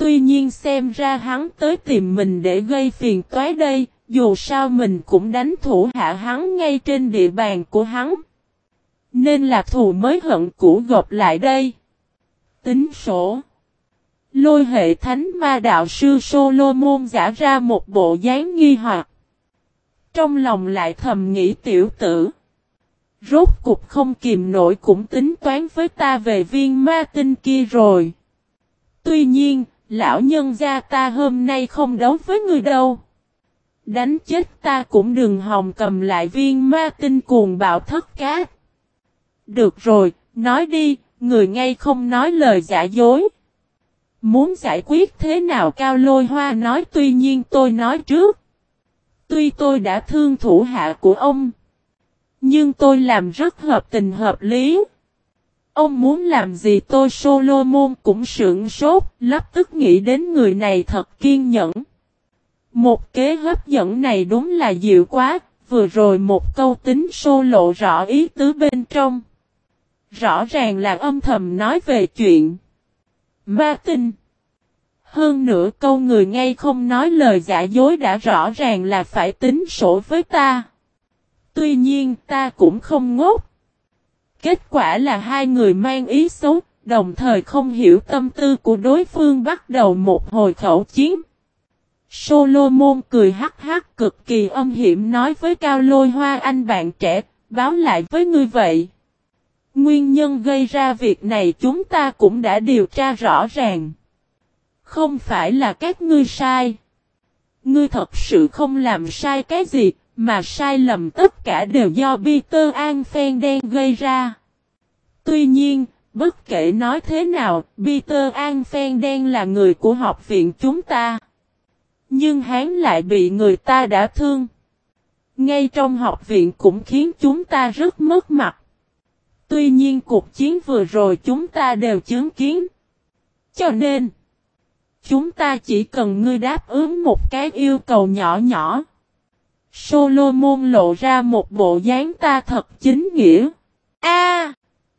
Tuy nhiên xem ra hắn tới tìm mình để gây phiền toái đây, dù sao mình cũng đánh thủ hạ hắn ngay trên địa bàn của hắn. Nên là thù mới hận cũ gộp lại đây. Tính sổ. Lôi hệ thánh ma đạo sư Solomon giả ra một bộ dáng nghi hoặc. Trong lòng lại thầm nghĩ tiểu tử. Rốt cục không kìm nổi cũng tính toán với ta về viên ma tinh kia rồi. Tuy nhiên, lão nhân gia ta hôm nay không đấu với người đâu. Đánh chết ta cũng đừng hòng cầm lại viên ma tinh cuồng bạo thất cát. Được rồi, nói đi, người ngay không nói lời giả dối. Muốn giải quyết thế nào cao lôi hoa nói tuy nhiên tôi nói trước. Tuy tôi đã thương thủ hạ của ông. Nhưng tôi làm rất hợp tình hợp lý. Ông muốn làm gì tôi Solomon cũng sưởng sốt, lập tức nghĩ đến người này thật kiên nhẫn. Một kế hấp dẫn này đúng là dịu quá, vừa rồi một câu tính sô lộ rõ ý tứ bên trong. Rõ ràng là âm thầm nói về chuyện. Ma tinh. Hơn nữa câu người ngay không nói lời giả dối đã rõ ràng là phải tính sổ với ta. Tuy nhiên ta cũng không ngốc. Kết quả là hai người mang ý xấu, đồng thời không hiểu tâm tư của đối phương bắt đầu một hồi khẩu chiến. Solomon cười hắc hắc cực kỳ âm hiểm nói với Cao Lôi Hoa anh bạn trẻ, báo lại với ngươi vậy. Nguyên nhân gây ra việc này chúng ta cũng đã điều tra rõ ràng. Không phải là các ngươi sai. Ngươi thật sự không làm sai cái gì, mà sai lầm tất cả đều do Peter An Phen đen gây ra. Tuy nhiên, bất kể nói thế nào, Peter An Phen đen là người của học viện chúng ta. Nhưng hắn lại bị người ta đã thương. Ngay trong học viện cũng khiến chúng ta rất mất mặt. Tuy nhiên cuộc chiến vừa rồi chúng ta đều chứng kiến. Cho nên, chúng ta chỉ cần ngươi đáp ứng một cái yêu cầu nhỏ nhỏ. Solomon lộ ra một bộ dáng ta thật chính nghĩa. A,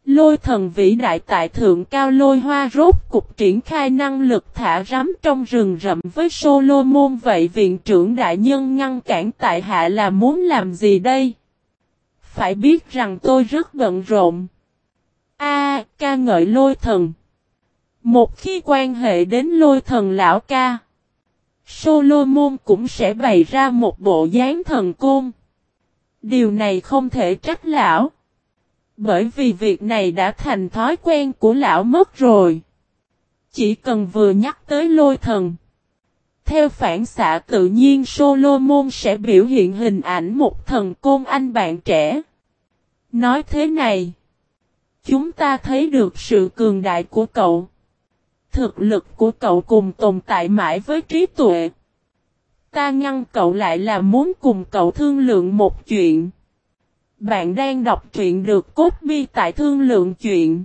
Lôi thần vĩ đại tại thượng cao lôi hoa rốt cục triển khai năng lực thả rắm trong rừng rậm với Solomon vậy viện trưởng đại nhân ngăn cản tại hạ là muốn làm gì đây? Phải biết rằng tôi rất bận rộn. A, ca ngợi lôi thần. Một khi quan hệ đến lôi thần lão ca, Solomon cũng sẽ bày ra một bộ dáng thần côn. Điều này không thể trách lão. Bởi vì việc này đã thành thói quen của lão mất rồi. Chỉ cần vừa nhắc tới lôi thần. Theo phản xạ tự nhiên Solomon sẽ biểu hiện hình ảnh một thần côn anh bạn trẻ. Nói thế này. Chúng ta thấy được sự cường đại của cậu. Thực lực của cậu cùng tồn tại mãi với trí tuệ. Ta ngăn cậu lại là muốn cùng cậu thương lượng một chuyện. Bạn đang đọc truyện được cốt bi tại thương lượng chuyện.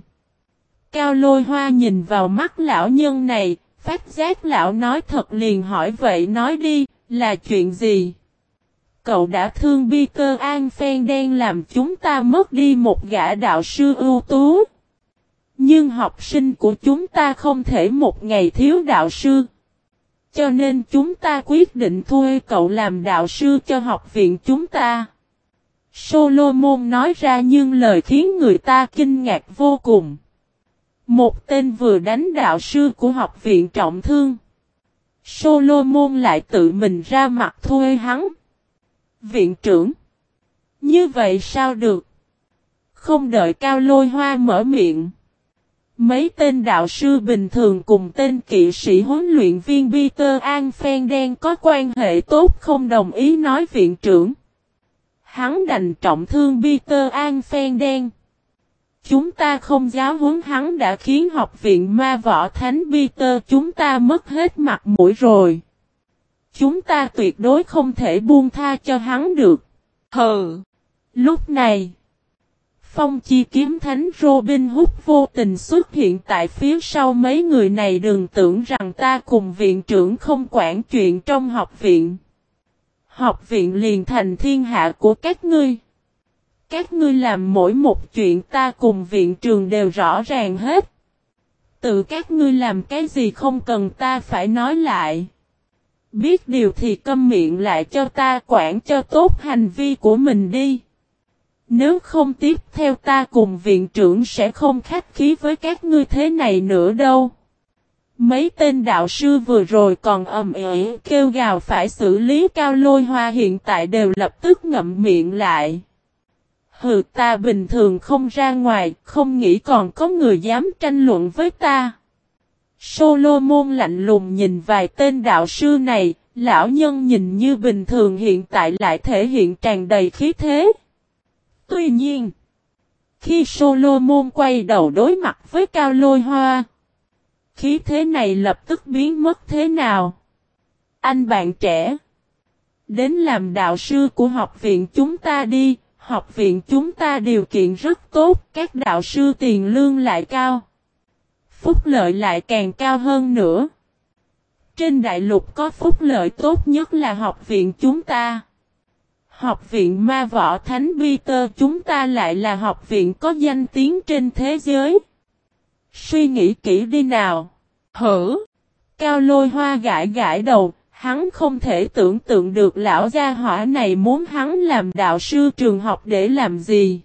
Cao lôi hoa nhìn vào mắt lão nhân này, phát giác lão nói thật liền hỏi vậy nói đi, là chuyện gì? Cậu đã thương bi cơ an phen đen làm chúng ta mất đi một gã đạo sư ưu tú. Nhưng học sinh của chúng ta không thể một ngày thiếu đạo sư. Cho nên chúng ta quyết định thuê cậu làm đạo sư cho học viện chúng ta. Solomon nói ra nhưng lời khiến người ta kinh ngạc vô cùng. Một tên vừa đánh đạo sư của học viện trọng thương. Solomon lại tự mình ra mặt thuê hắn. Viện trưởng. Như vậy sao được? Không đợi cao lôi hoa mở miệng. Mấy tên đạo sư bình thường cùng tên kỵ sĩ huấn luyện viên Peter An Phen đen có quan hệ tốt không đồng ý nói viện trưởng. Hắn đành trọng thương Peter An Phen đen. Chúng ta không giáo huấn hắn đã khiến học viện ma võ thánh Peter chúng ta mất hết mặt mũi rồi. Chúng ta tuyệt đối không thể buông tha cho hắn được. Hờ! Lúc này. Phong chi kiếm thánh Robin Hood vô tình xuất hiện tại phía sau mấy người này, đừng tưởng rằng ta cùng viện trưởng không quản chuyện trong học viện. Học viện liền thành thiên hạ của các ngươi. Các ngươi làm mỗi một chuyện ta cùng viện trường đều rõ ràng hết. Tự các ngươi làm cái gì không cần ta phải nói lại. Biết điều thì câm miệng lại cho ta quản cho tốt hành vi của mình đi. Nếu không tiếp theo ta cùng viện trưởng sẽ không khách khí với các ngươi thế này nữa đâu. Mấy tên đạo sư vừa rồi còn ầm ĩ kêu gào phải xử lý cao lôi hoa hiện tại đều lập tức ngậm miệng lại. Hừ ta bình thường không ra ngoài, không nghĩ còn có người dám tranh luận với ta. Solomon lạnh lùng nhìn vài tên đạo sư này, lão nhân nhìn như bình thường hiện tại lại thể hiện tràn đầy khí thế. Tuy nhiên, khi Solomon quay đầu đối mặt với Cao Lôi Hoa, khí thế này lập tức biến mất thế nào? Anh bạn trẻ, đến làm đạo sư của học viện chúng ta đi, học viện chúng ta điều kiện rất tốt, các đạo sư tiền lương lại cao. Phúc lợi lại càng cao hơn nữa. Trên đại lục có phúc lợi tốt nhất là học viện chúng ta. Học viện Ma Võ Thánh Peter chúng ta lại là học viện có danh tiếng trên thế giới. Suy nghĩ kỹ đi nào. Hử! Cao lôi hoa gãi gãi đầu, hắn không thể tưởng tượng được lão gia hỏa này muốn hắn làm đạo sư trường học để làm gì.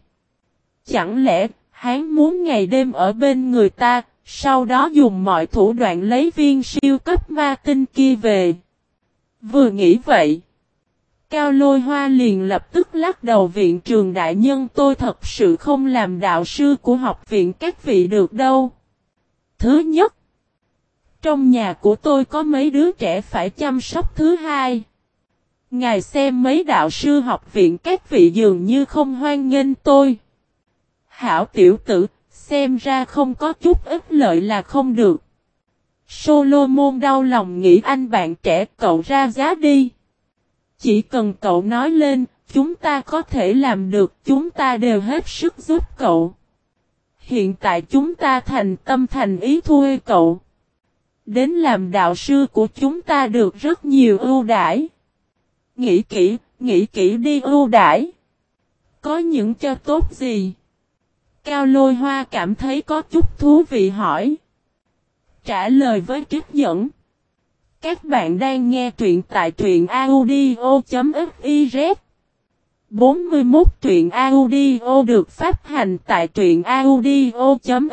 Chẳng lẽ, hắn muốn ngày đêm ở bên người ta, sau đó dùng mọi thủ đoạn lấy viên siêu cấp ma tinh kia về. Vừa nghĩ vậy. Cao lôi hoa liền lập tức lắc đầu viện trường đại nhân tôi thật sự không làm đạo sư của học viện các vị được đâu. Thứ nhất. Trong nhà của tôi có mấy đứa trẻ phải chăm sóc thứ hai. Ngài xem mấy đạo sư học viện các vị dường như không hoan nghênh tôi. Hảo tiểu tử, xem ra không có chút ít lợi là không được. Solomon đau lòng nghĩ anh bạn trẻ cậu ra giá đi. Chỉ cần cậu nói lên, chúng ta có thể làm được, chúng ta đều hết sức giúp cậu. Hiện tại chúng ta thành tâm thành ý thuê cậu. Đến làm đạo sư của chúng ta được rất nhiều ưu đãi. Nghĩ kỹ, nghĩ kỹ đi ưu đãi. Có những cho tốt gì? Cao lôi hoa cảm thấy có chút thú vị hỏi. Trả lời với trích dẫn. Các bạn đang nghe truyện tại truyện audio.fiz 41 truyện audio được phát hành tại truyện audio.fiz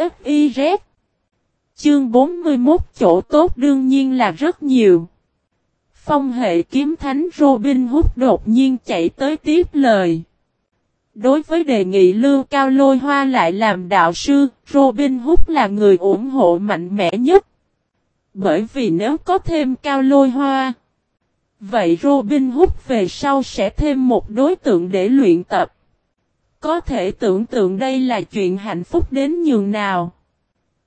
Chương 41 chỗ tốt đương nhiên là rất nhiều. Phong hệ kiếm thánh Robin Hood đột nhiên chạy tới tiếp lời. Đối với đề nghị Lưu Cao Lôi Hoa lại làm đạo sư, Robin Hood là người ủng hộ mạnh mẽ nhất. Bởi vì nếu có thêm Cao Lôi Hoa, vậy Robin Hood về sau sẽ thêm một đối tượng để luyện tập. Có thể tưởng tượng đây là chuyện hạnh phúc đến nhường nào.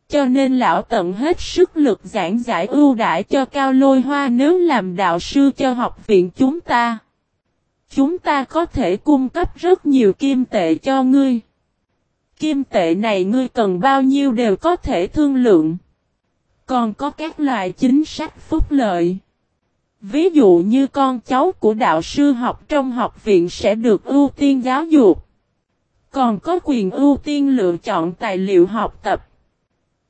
Cho nên lão tận hết sức lực giảng giải ưu đãi cho Cao Lôi Hoa nếu làm đạo sư cho học viện chúng ta. Chúng ta có thể cung cấp rất nhiều kim tệ cho ngươi. Kim tệ này ngươi cần bao nhiêu đều có thể thương lượng. Còn có các loại chính sách phúc lợi. Ví dụ như con cháu của đạo sư học trong học viện sẽ được ưu tiên giáo dục. Còn có quyền ưu tiên lựa chọn tài liệu học tập.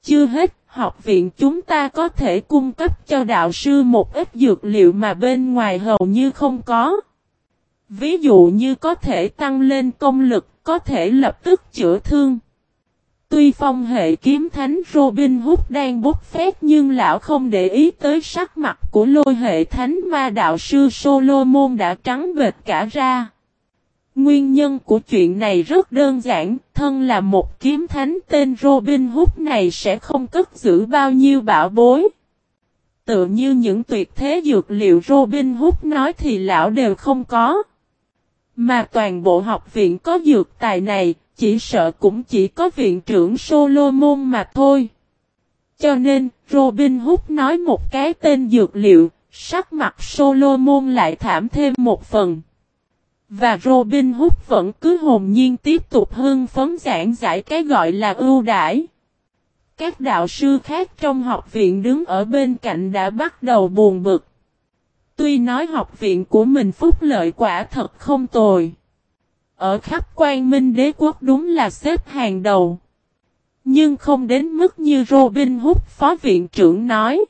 Chưa hết, học viện chúng ta có thể cung cấp cho đạo sư một ít dược liệu mà bên ngoài hầu như không có. Ví dụ như có thể tăng lên công lực, có thể lập tức chữa thương. Tuy phong hệ kiếm thánh Robin Hood đang bốc phép nhưng lão không để ý tới sắc mặt của lôi hệ thánh ma đạo sư Solomon đã trắng bệt cả ra. Nguyên nhân của chuyện này rất đơn giản, thân là một kiếm thánh tên Robin Hood này sẽ không cất giữ bao nhiêu bảo bối. Tự như những tuyệt thế dược liệu Robin Hood nói thì lão đều không có. Mà toàn bộ học viện có dược tài này, chỉ sợ cũng chỉ có viện trưởng Solomon mà thôi. Cho nên, Robin Hood nói một cái tên dược liệu, sắc mặt Solomon lại thảm thêm một phần. Và Robin Hood vẫn cứ hồn nhiên tiếp tục hưng phấn giảng giải cái gọi là ưu đãi. Các đạo sư khác trong học viện đứng ở bên cạnh đã bắt đầu buồn bực. Tuy nói học viện của mình phúc lợi quả thật không tồi. Ở khắp quan minh đế quốc đúng là xếp hàng đầu. Nhưng không đến mức như Robin Hood phó viện trưởng nói.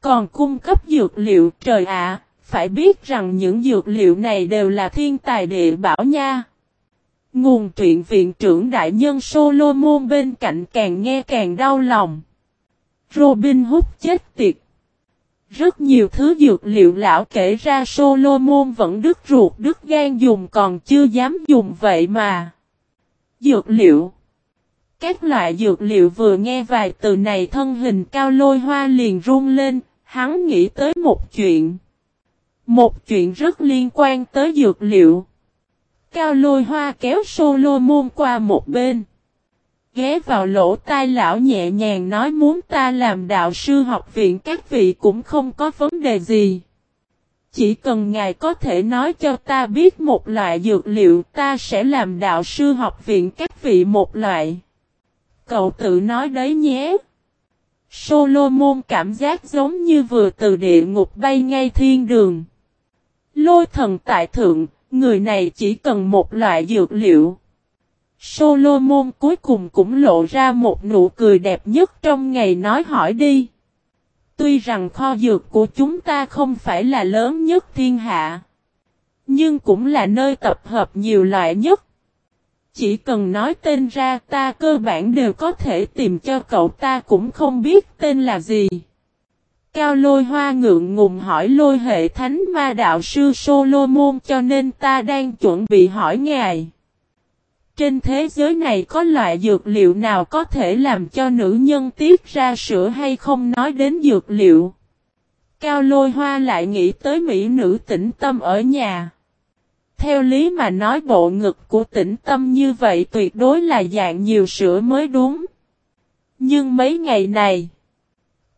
Còn cung cấp dược liệu trời ạ, phải biết rằng những dược liệu này đều là thiên tài địa bảo nha. Nguồn truyện viện trưởng đại nhân Solomon bên cạnh càng nghe càng đau lòng. Robin Hood chết tiệt. Rất nhiều thứ dược liệu lão kể ra Solomon vẫn đứt ruột đứt gan dùng còn chưa dám dùng vậy mà. Dược liệu Các loại dược liệu vừa nghe vài từ này thân hình cao lôi hoa liền run lên, hắn nghĩ tới một chuyện. Một chuyện rất liên quan tới dược liệu. Cao lôi hoa kéo Solomon qua một bên. Ghé vào lỗ tai lão nhẹ nhàng nói muốn ta làm đạo sư học viện các vị cũng không có vấn đề gì. Chỉ cần ngài có thể nói cho ta biết một loại dược liệu ta sẽ làm đạo sư học viện các vị một loại. Cậu tự nói đấy nhé. Solomon cảm giác giống như vừa từ địa ngục bay ngay thiên đường. Lôi thần tại thượng, người này chỉ cần một loại dược liệu. Solomon cuối cùng cũng lộ ra một nụ cười đẹp nhất trong ngày nói hỏi đi. Tuy rằng kho dược của chúng ta không phải là lớn nhất thiên hạ. Nhưng cũng là nơi tập hợp nhiều loại nhất. Chỉ cần nói tên ra ta cơ bản đều có thể tìm cho cậu ta cũng không biết tên là gì. Cao lôi hoa ngượng ngùng hỏi lôi hệ thánh ma đạo sư Solomon cho nên ta đang chuẩn bị hỏi ngài. Trên thế giới này có loại dược liệu nào có thể làm cho nữ nhân tiết ra sữa hay không nói đến dược liệu. Cao lôi hoa lại nghĩ tới mỹ nữ tĩnh tâm ở nhà. Theo lý mà nói bộ ngực của tĩnh tâm như vậy tuyệt đối là dạng nhiều sữa mới đúng. Nhưng mấy ngày này,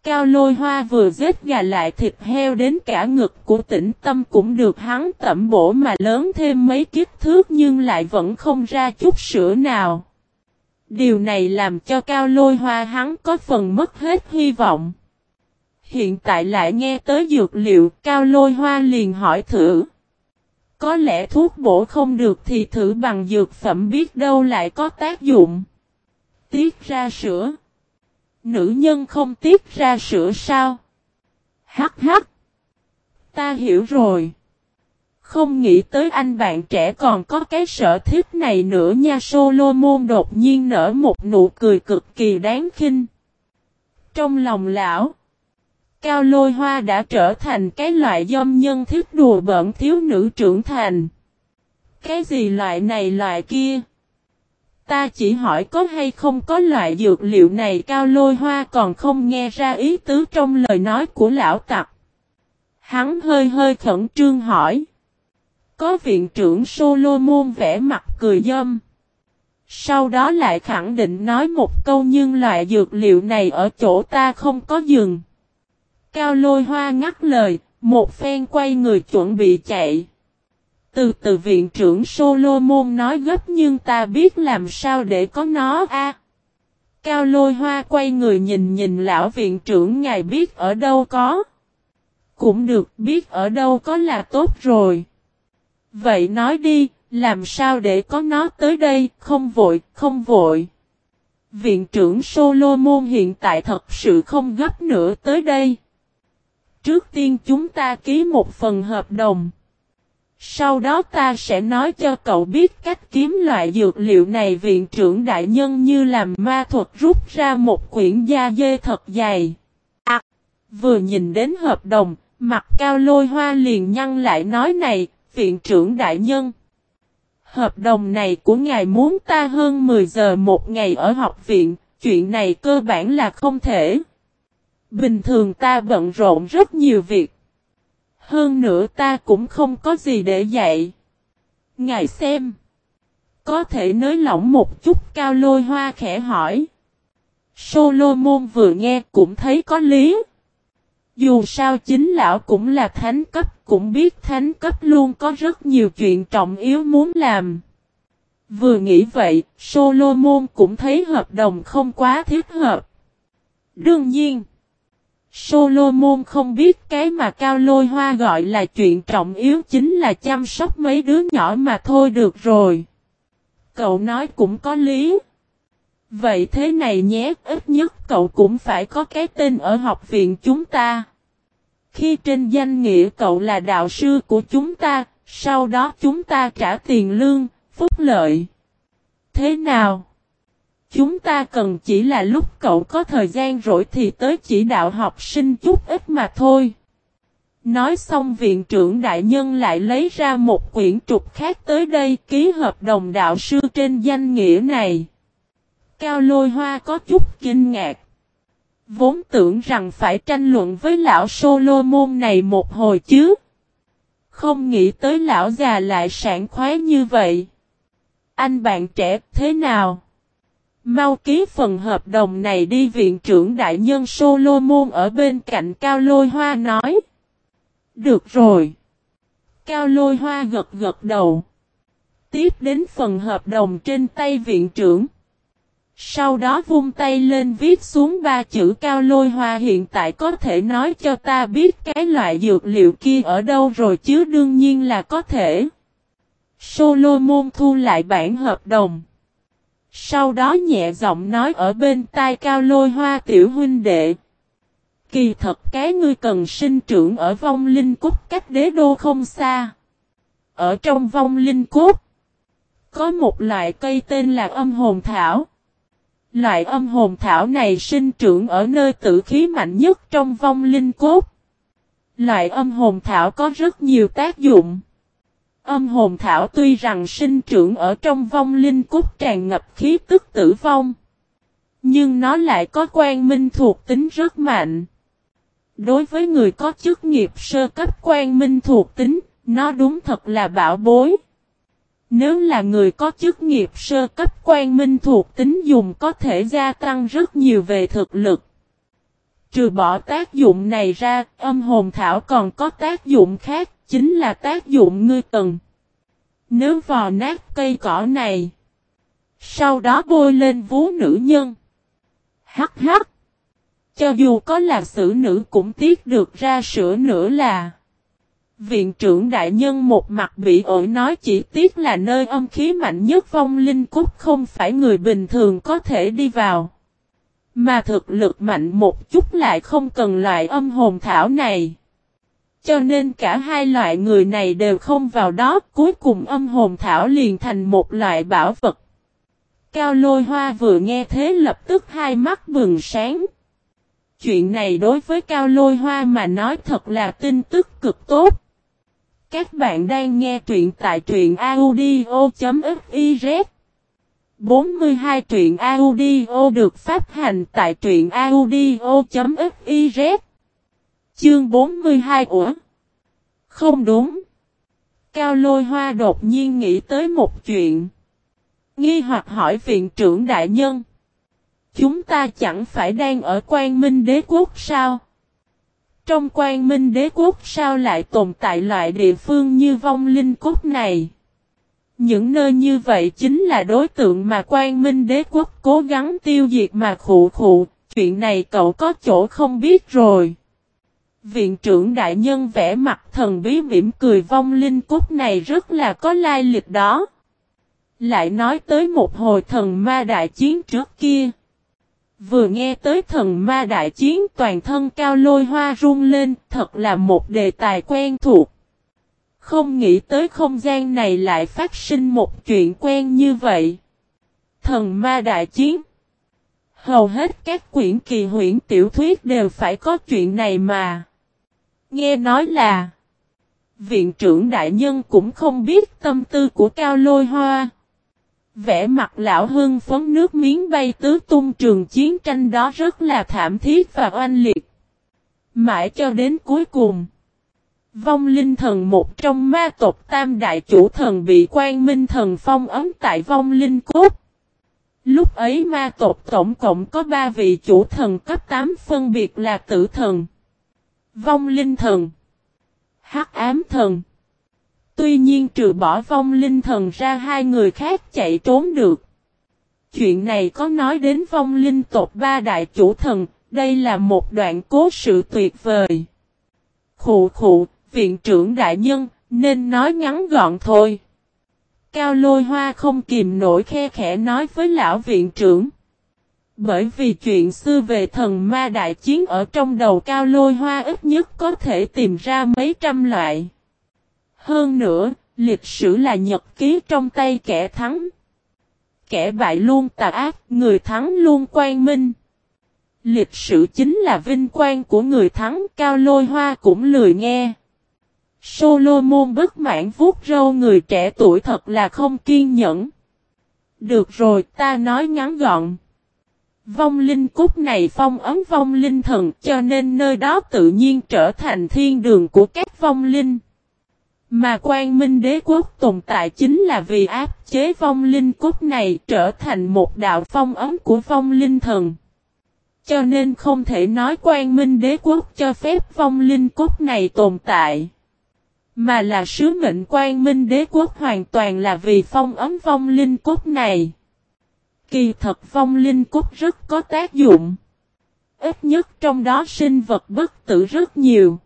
Cao lôi hoa vừa giết gà lại thịt heo đến cả ngực của tĩnh tâm cũng được hắn tẩm bổ mà lớn thêm mấy kích thước nhưng lại vẫn không ra chút sữa nào. Điều này làm cho cao lôi hoa hắn có phần mất hết hy vọng. Hiện tại lại nghe tới dược liệu, cao lôi hoa liền hỏi thử. Có lẽ thuốc bổ không được thì thử bằng dược phẩm biết đâu lại có tác dụng. Tiết ra sữa. Nữ nhân không tiết ra sữa sao? Hắc hắc. Ta hiểu rồi. Không nghĩ tới anh bạn trẻ còn có cái sở thích này nữa nha Solomon đột nhiên nở một nụ cười cực kỳ đáng khinh. Trong lòng lão, Cao lôi hoa đã trở thành cái loại dâm nhân thích đùa bỡn thiếu nữ trưởng thành. Cái gì loại này loại kia? Ta chỉ hỏi có hay không có loại dược liệu này cao lôi hoa còn không nghe ra ý tứ trong lời nói của lão tặc. Hắn hơi hơi khẩn trương hỏi. Có viện trưởng Solomon vẽ mặt cười dâm. Sau đó lại khẳng định nói một câu nhưng loại dược liệu này ở chỗ ta không có dừng. Cao lôi hoa ngắt lời, một phen quay người chuẩn bị chạy. Từ từ viện trưởng Solomon nói gấp nhưng ta biết làm sao để có nó a. Cao lôi hoa quay người nhìn nhìn lão viện trưởng ngài biết ở đâu có. Cũng được biết ở đâu có là tốt rồi. Vậy nói đi, làm sao để có nó tới đây, không vội, không vội. Viện trưởng Solomon hiện tại thật sự không gấp nữa tới đây. Trước tiên chúng ta ký một phần hợp đồng. Sau đó ta sẽ nói cho cậu biết cách kiếm loại dược liệu này viện trưởng đại nhân như làm ma thuật rút ra một quyển da dê thật dày. À, vừa nhìn đến hợp đồng, mặt cao lôi hoa liền nhăn lại nói này, viện trưởng đại nhân. Hợp đồng này của ngài muốn ta hơn 10 giờ một ngày ở học viện, chuyện này cơ bản là không thể. Bình thường ta bận rộn rất nhiều việc. Hơn nữa ta cũng không có gì để dạy. Ngài xem. Có thể nới lỏng một chút cao lôi hoa khẽ hỏi. Solomon vừa nghe cũng thấy có lý. Dù sao chính lão cũng là thánh cấp, cũng biết thánh cấp luôn có rất nhiều chuyện trọng yếu muốn làm. Vừa nghĩ vậy, Solomon cũng thấy hợp đồng không quá thiết hợp. Đương nhiên. Solomon không biết cái mà Cao Lôi Hoa gọi là chuyện trọng yếu chính là chăm sóc mấy đứa nhỏ mà thôi được rồi. Cậu nói cũng có lý. Vậy thế này nhé, ít nhất cậu cũng phải có cái tên ở học viện chúng ta. Khi trên danh nghĩa cậu là đạo sư của chúng ta, sau đó chúng ta trả tiền lương, phúc lợi. Thế nào? Chúng ta cần chỉ là lúc cậu có thời gian rỗi thì tới chỉ đạo học sinh chút ít mà thôi. Nói xong viện trưởng đại nhân lại lấy ra một quyển trục khác tới đây ký hợp đồng đạo sư trên danh nghĩa này. Cao lôi hoa có chút kinh ngạc. Vốn tưởng rằng phải tranh luận với lão Solomon này một hồi chứ. Không nghĩ tới lão già lại sảng khoái như vậy. Anh bạn trẻ, thế nào? Mau ký phần hợp đồng này đi, viện trưởng đại nhân Solomon ở bên cạnh Cao Lôi Hoa nói. Được rồi. Cao Lôi Hoa gật gật đầu. Tiếp đến phần hợp đồng trên tay viện trưởng. Sau đó vung tay lên viết xuống ba chữ cao lôi hoa hiện tại có thể nói cho ta biết cái loại dược liệu kia ở đâu rồi chứ, đương nhiên là có thể. Solomon thu lại bản hợp đồng. Sau đó nhẹ giọng nói ở bên tai cao lôi hoa tiểu huynh đệ. Kỳ thật cái ngươi cần sinh trưởng ở vong linh cốt cách đế đô không xa. Ở trong vong linh cốt, có một loại cây tên là âm hồn thảo. Loại âm hồn thảo này sinh trưởng ở nơi tử khí mạnh nhất trong vong linh cốt. Loại âm hồn thảo có rất nhiều tác dụng. Âm hồn thảo tuy rằng sinh trưởng ở trong vong linh cốt tràn ngập khí tức tử vong. Nhưng nó lại có quan minh thuộc tính rất mạnh. Đối với người có chức nghiệp sơ cấp quan minh thuộc tính, nó đúng thật là bảo bối. Nếu là người có chức nghiệp sơ cấp quan minh thuộc tính dùng có thể gia tăng rất nhiều về thực lực. Trừ bỏ tác dụng này ra, âm hồn thảo còn có tác dụng khác, chính là tác dụng ngươi cần. Nếu vò nát cây cỏ này, sau đó bôi lên vú nữ nhân. Hắc hắc. Cho dù có là xử nữ cũng tiếc được ra sữa nữa là. Viện trưởng đại nhân một mặt bị ổi nói chỉ tiếc là nơi âm khí mạnh nhất vong linh cúc không phải người bình thường có thể đi vào. Mà thực lực mạnh một chút lại không cần loại âm hồn thảo này. Cho nên cả hai loại người này đều không vào đó, cuối cùng âm hồn thảo liền thành một loại bảo vật. Cao lôi hoa vừa nghe thế lập tức hai mắt bừng sáng. Chuyện này đối với cao lôi hoa mà nói thật là tin tức cực tốt. Các bạn đang nghe truyện tại truyện audio.fiz 42 truyện audio được phát hành tại truyện audio.fiz Chương 42 Ủa? Không đúng. Cao lôi hoa đột nhiên nghĩ tới một chuyện. Nghi hoặc hỏi viện trưởng đại nhân. Chúng ta chẳng phải đang ở quan minh đế quốc sao? Trong quan minh đế quốc sao lại tồn tại loại địa phương như vong linh cốt này? Những nơi như vậy chính là đối tượng mà quan minh đế quốc cố gắng tiêu diệt mà khụ khụ, chuyện này cậu có chỗ không biết rồi. Viện trưởng đại nhân vẽ mặt thần bí mỉm cười vong linh cốt này rất là có lai lịch đó. Lại nói tới một hồi thần ma đại chiến trước kia. Vừa nghe tới thần ma đại chiến toàn thân cao lôi hoa rung lên, thật là một đề tài quen thuộc. Không nghĩ tới không gian này lại phát sinh một chuyện quen như vậy. Thần ma đại chiến. Hầu hết các quyển kỳ huyển tiểu thuyết đều phải có chuyện này mà. Nghe nói là Viện trưởng đại nhân cũng không biết tâm tư của cao lôi hoa. Vẽ mặt lão hưng phấn nước miếng bay tứ tung trường chiến tranh đó rất là thảm thiết và oanh liệt. Mãi cho đến cuối cùng. Vong linh thần một trong ma tộc tam đại chủ thần bị quan minh thần phong ấm tại vong linh cốt. Lúc ấy ma tộc tổng cộng có ba vị chủ thần cấp 8 phân biệt là tử thần, vong linh thần, hắc ám thần. Tuy nhiên trừ bỏ vong linh thần ra hai người khác chạy trốn được. Chuyện này có nói đến vong linh tộc ba đại chủ thần, đây là một đoạn cố sự tuyệt vời. Khụ khụ, viện trưởng đại nhân, nên nói ngắn gọn thôi. Cao lôi hoa không kìm nổi khe khẽ nói với lão viện trưởng. Bởi vì chuyện xưa về thần ma đại chiến ở trong đầu cao lôi hoa ít nhất có thể tìm ra mấy trăm loại. Hơn nữa, lịch sử là nhật ký trong tay kẻ thắng. Kẻ bại luôn tà ác, người thắng luôn quang minh. Lịch sử chính là vinh quang của người thắng, cao lôi hoa cũng lười nghe. Solomon bất mãn vuốt râu người trẻ tuổi thật là không kiên nhẫn. Được rồi ta nói ngắn gọn. Vong linh cúc này phong ấm vong linh thần, cho nên nơi đó tự nhiên trở thành thiên đường của các vong linh. Mà quan minh đế quốc tồn tại chính là vì áp chế vong linh cốt này trở thành một đạo phong ấm của vong linh thần. Cho nên không thể nói quan minh đế quốc cho phép vong linh cốt này tồn tại. Mà là sứ mệnh quan minh đế quốc hoàn toàn là vì phong ấm vong linh cốt này. Kỳ thật vong linh cốt rất có tác dụng. Ít nhất trong đó sinh vật bất tử rất nhiều.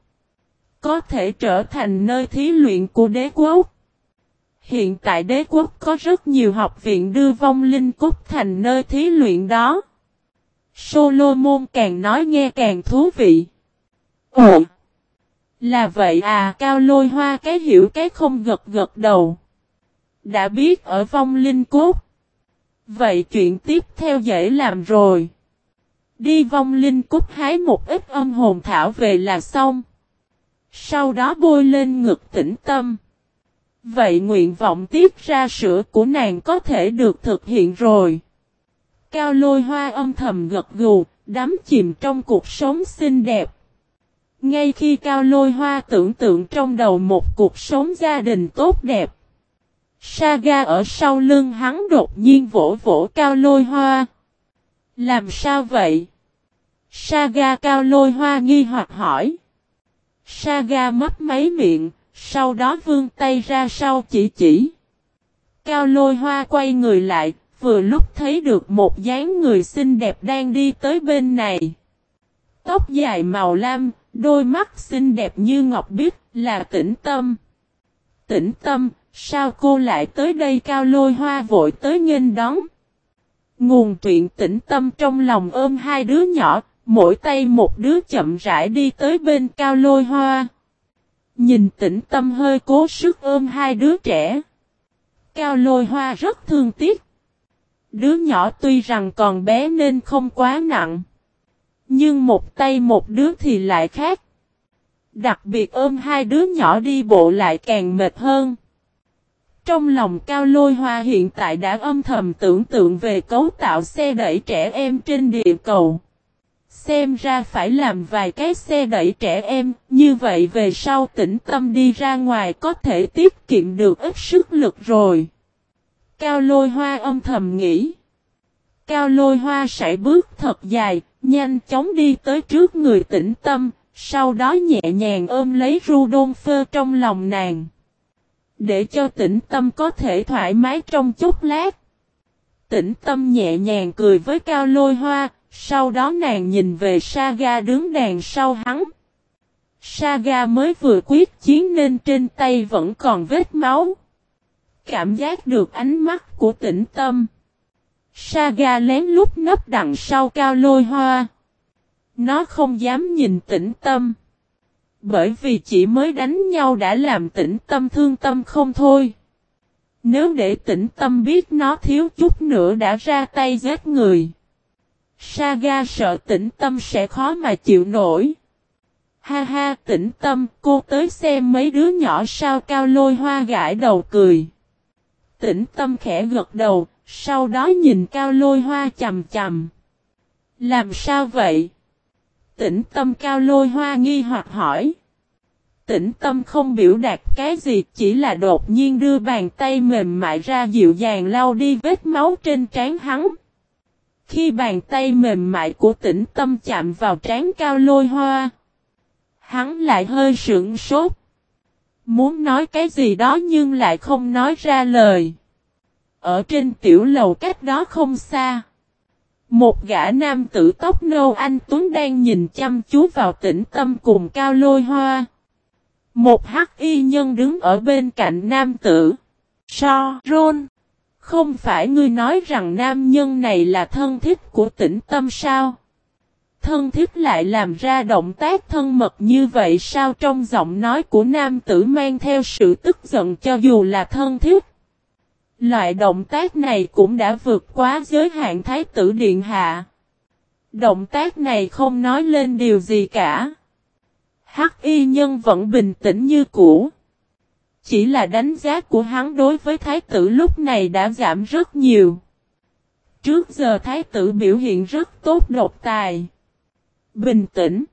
Có thể trở thành nơi thí luyện của đế quốc. Hiện tại đế quốc có rất nhiều học viện đưa vong linh cốt thành nơi thí luyện đó. Solomon càng nói nghe càng thú vị. Ồ! Là vậy à cao lôi hoa cái hiểu cái không gật gật đầu. Đã biết ở vong linh cốt. Vậy chuyện tiếp theo dễ làm rồi. Đi vong linh cúc hái một ít âm hồn thảo về là xong. Sau đó bôi lên ngực tĩnh tâm. Vậy nguyện vọng tiếp ra sữa của nàng có thể được thực hiện rồi. Cao lôi hoa âm thầm gật gù, đắm chìm trong cuộc sống xinh đẹp. Ngay khi Cao Lôi Hoa tưởng tượng trong đầu một cuộc sống gia đình tốt đẹp. Saga ở sau lưng hắn đột nhiên vỗ vỗ Cao Lôi Hoa. Làm sao vậy? Saga Cao Lôi Hoa nghi hoặc hỏi. Saga mất mấy miệng, sau đó vươn tay ra sau chỉ chỉ. Cao Lôi Hoa quay người lại, vừa lúc thấy được một dáng người xinh đẹp đang đi tới bên này. Tóc dài màu lam, Đôi mắt xinh đẹp như ngọc biết là tĩnh tâm. Tĩnh tâm, sao cô lại tới đây cao lôi hoa vội tới nghênh đón. Nguồn truyện tĩnh tâm trong lòng ôm hai đứa nhỏ, mỗi tay một đứa chậm rãi đi tới bên cao lôi hoa. Nhìn tĩnh tâm hơi cố sức ôm hai đứa trẻ. Cao lôi hoa rất thương tiếc. Đứa nhỏ tuy rằng còn bé nên không quá nặng. Nhưng một tay một đứa thì lại khác. Đặc biệt ôm hai đứa nhỏ đi bộ lại càng mệt hơn. Trong lòng cao lôi hoa hiện tại đã âm thầm tưởng tượng về cấu tạo xe đẩy trẻ em trên địa cầu. Xem ra phải làm vài cái xe đẩy trẻ em, như vậy về sau tĩnh tâm đi ra ngoài có thể tiết kiệm được ít sức lực rồi. Cao lôi hoa âm thầm nghĩ. Cao lôi hoa sải bước thật dài, Nhanh chóng đi tới trước người tĩnh tâm, sau đó nhẹ nhàng ôm lấy Rudolfo trong lòng nàng. Để cho tĩnh tâm có thể thoải mái trong chút lát. Tĩnh tâm nhẹ nhàng cười với cao lôi hoa, sau đó nàng nhìn về Saga đứng đàn sau hắn. Saga mới vừa quyết chiến nên trên tay vẫn còn vết máu. Cảm giác được ánh mắt của tĩnh tâm. Saga lén lút nấp đằng sau cao lôi hoa. Nó không dám nhìn tĩnh tâm. Bởi vì chỉ mới đánh nhau đã làm tĩnh tâm thương tâm không thôi. Nếu để tĩnh tâm biết nó thiếu chút nữa đã ra tay giết người. Saga sợ tĩnh tâm sẽ khó mà chịu nổi. Ha ha tĩnh tâm cô tới xem mấy đứa nhỏ sao cao lôi hoa gãi đầu cười. Tĩnh tâm khẽ gật đầu, sau đó nhìn cao lôi hoa chầm chầm. Làm sao vậy? Tĩnh tâm cao lôi hoa nghi hoặc hỏi. Tĩnh tâm không biểu đạt cái gì, chỉ là đột nhiên đưa bàn tay mềm mại ra dịu dàng lau đi vết máu trên trán hắn. Khi bàn tay mềm mại của tĩnh tâm chạm vào trán cao lôi hoa. Hắn lại hơi sững sốt. Muốn nói cái gì đó nhưng lại không nói ra lời. Ở trên tiểu lầu cách đó không xa. Một gã nam tử tóc nâu anh Tuấn đang nhìn chăm chú vào tĩnh tâm cùng cao lôi hoa. Một hắc y nhân đứng ở bên cạnh nam tử. So, ron, Không phải ngươi nói rằng nam nhân này là thân thiết của tĩnh tâm sao? Thân thiết lại làm ra động tác thân mật như vậy sao trong giọng nói của nam tử mang theo sự tức giận cho dù là thân thiết. Loại động tác này cũng đã vượt quá giới hạn thái tử điện hạ. Động tác này không nói lên điều gì cả. Hắc y nhân vẫn bình tĩnh như cũ. Chỉ là đánh giá của hắn đối với thái tử lúc này đã giảm rất nhiều. Trước giờ thái tử biểu hiện rất tốt độc tài. Bình tĩnh.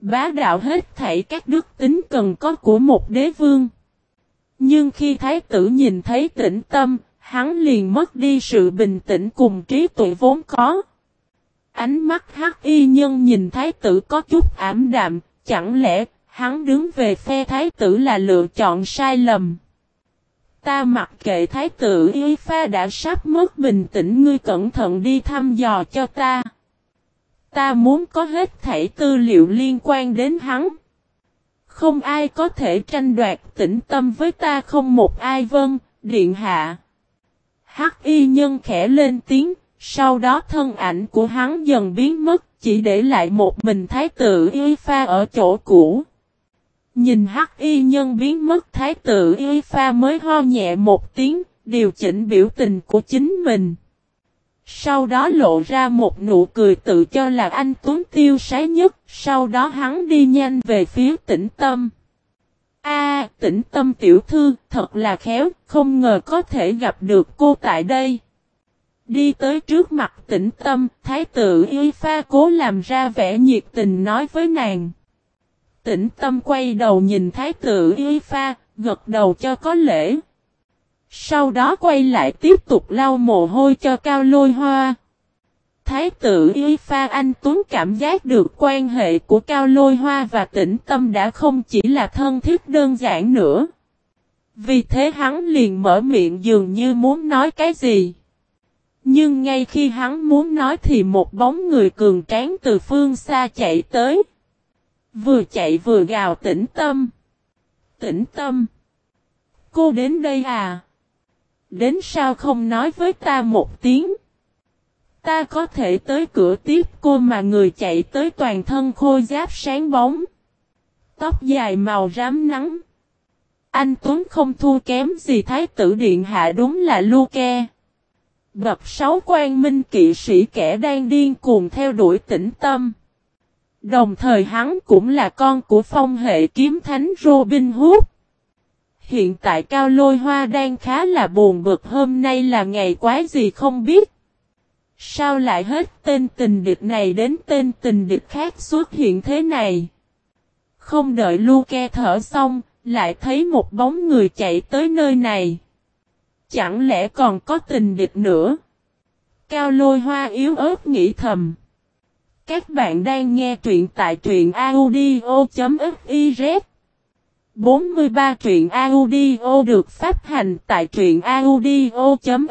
Bá đạo hết thảy các đức tính cần có của một đế vương. Nhưng khi thái tử nhìn thấy tĩnh tâm, hắn liền mất đi sự bình tĩnh cùng trí tuệ vốn có. Ánh mắt hắc y nhân nhìn thái tử có chút ảm đạm, chẳng lẽ hắn đứng về phe thái tử là lựa chọn sai lầm. Ta mặc kệ thái tử y pha đã sắp mất bình tĩnh ngươi cẩn thận đi thăm dò cho ta. Ta muốn có hết thảy tư liệu liên quan đến hắn. Không ai có thể tranh đoạt tĩnh tâm với ta không một ai vâng, điện hạ. Hắc y nhân khẽ lên tiếng, sau đó thân ảnh của hắn dần biến mất, chỉ để lại một mình thái tử y pha ở chỗ cũ. Nhìn hắc y nhân biến mất thái tử y pha mới ho nhẹ một tiếng, điều chỉnh biểu tình của chính mình. Sau đó lộ ra một nụ cười tự cho là anh Tuấn tiêu sái nhất, sau đó hắn đi nhanh về phía tĩnh tâm. A, tĩnh tâm tiểu thư, thật là khéo, không ngờ có thể gặp được cô tại đây. Đi tới trước mặt tĩnh tâm, thái tử y pha cố làm ra vẻ nhiệt tình nói với nàng. Tĩnh tâm quay đầu nhìn thái tử y pha, gật đầu cho có lễ. Sau đó quay lại tiếp tục lau mồ hôi cho cao lôi hoa. Thái tử Y Pha Anh Tuấn cảm giác được quan hệ của Cao Lôi Hoa và tĩnh tâm đã không chỉ là thân thiết đơn giản nữa. Vì thế hắn liền mở miệng dường như muốn nói cái gì. Nhưng ngay khi hắn muốn nói thì một bóng người cường tráng từ phương xa chạy tới. Vừa chạy vừa gào tĩnh tâm. Tĩnh tâm. Cô đến đây à? Đến sao không nói với ta một tiếng? Ta có thể tới cửa tiếp cô mà người chạy tới toàn thân khôi giáp sáng bóng. Tóc dài màu rám nắng. Anh Tuấn không thua kém gì Thái tử Điện Hạ đúng là Luke. Bập sáu quan minh kỵ sĩ kẻ đang điên cuồng theo đuổi tĩnh tâm. Đồng thời hắn cũng là con của phong hệ kiếm thánh Robin Hood. Hiện tại Cao Lôi Hoa đang khá là buồn bực hôm nay là ngày quái gì không biết. Sao lại hết tên tình địch này đến tên tình địch khác xuất hiện thế này? Không đợi Luke thở xong, lại thấy một bóng người chạy tới nơi này. Chẳng lẽ còn có tình địch nữa? Cao lôi hoa yếu ớt nghĩ thầm. Các bạn đang nghe truyện tại truyện audio.fif 43 truyện audio được phát hành tại truyện audio.fiz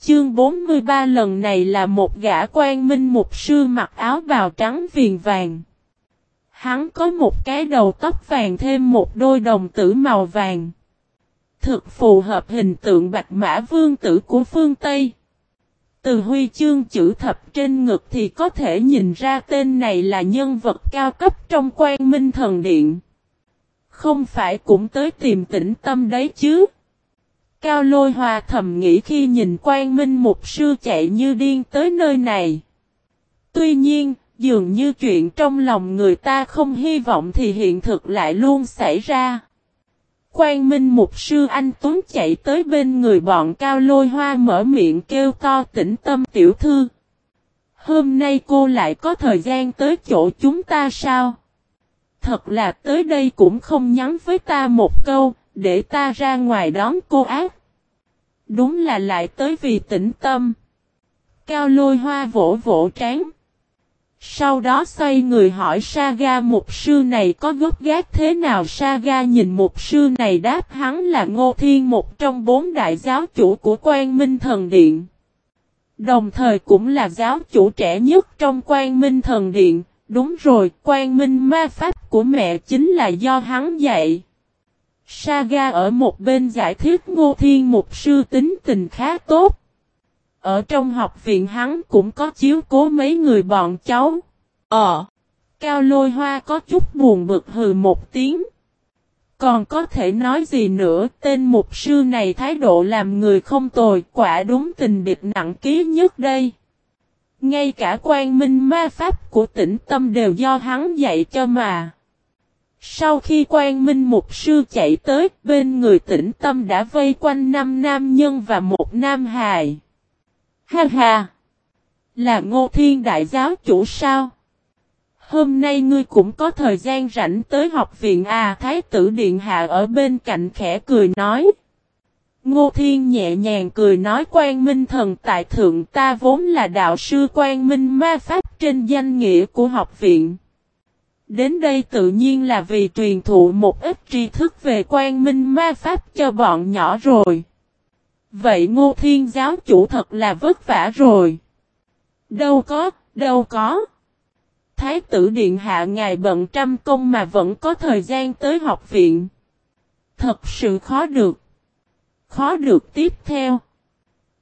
Chương 43 lần này là một gã quan minh mục sư mặc áo bào trắng viền vàng. Hắn có một cái đầu tóc vàng thêm một đôi đồng tử màu vàng. Thực phù hợp hình tượng bạch mã vương tử của phương Tây. Từ huy chương chữ thập trên ngực thì có thể nhìn ra tên này là nhân vật cao cấp trong quan minh thần điện. Không phải cũng tới tìm tĩnh tâm đấy chứ. Cao lôi hòa thầm nghĩ khi nhìn quan minh mục sư chạy như điên tới nơi này. Tuy nhiên, dường như chuyện trong lòng người ta không hy vọng thì hiện thực lại luôn xảy ra. Quan minh mục sư anh Tuấn chạy tới bên người bọn cao lôi hoa mở miệng kêu to tĩnh tâm tiểu thư. Hôm nay cô lại có thời gian tới chỗ chúng ta sao? Thật là tới đây cũng không nhắn với ta một câu, để ta ra ngoài đón cô ác. Đúng là lại tới vì tĩnh tâm. Cao lôi hoa vỗ vỗ trán. Sau đó xoay người hỏi Saga mục sư này có gốc gác thế nào Saga nhìn mục sư này đáp hắn là Ngô Thiên một trong bốn đại giáo chủ của quan Minh Thần Điện. Đồng thời cũng là giáo chủ trẻ nhất trong quan Minh Thần Điện, đúng rồi quan Minh ma pháp của mẹ chính là do hắn dạy. Saga ở một bên giải thích Ngô Thiên Mục sư tính tình khá tốt. Ở trong học viện hắn cũng có chiếu cố mấy người bọn cháu. Ờ. Cao lôi hoa có chút buồn bực hừ một tiếng. Còn có thể nói gì nữa, tên mục sư này thái độ làm người không tồi, quả đúng tình địch nặng ký nhất đây. Ngay cả quan minh ma pháp của tỉnh tâm đều do hắn dạy cho mà. Sau khi quan minh mục sư chạy tới, bên người tỉnh tâm đã vây quanh năm nam nhân và một nam hài. Ha ha! Là ngô thiên đại giáo chủ sao? Hôm nay ngươi cũng có thời gian rảnh tới học viện à Thái tử Điện Hạ ở bên cạnh khẽ cười nói. Ngô Thiên nhẹ nhàng cười nói quan minh thần tại thượng ta vốn là đạo sư quan minh ma pháp trên danh nghĩa của học viện. Đến đây tự nhiên là vì truyền thụ một ít tri thức về quan minh ma pháp cho bọn nhỏ rồi. Vậy Ngô Thiên giáo chủ thật là vất vả rồi. Đâu có, đâu có. Thái tử Điện Hạ ngài bận trăm công mà vẫn có thời gian tới học viện. Thật sự khó được. Khó được tiếp theo.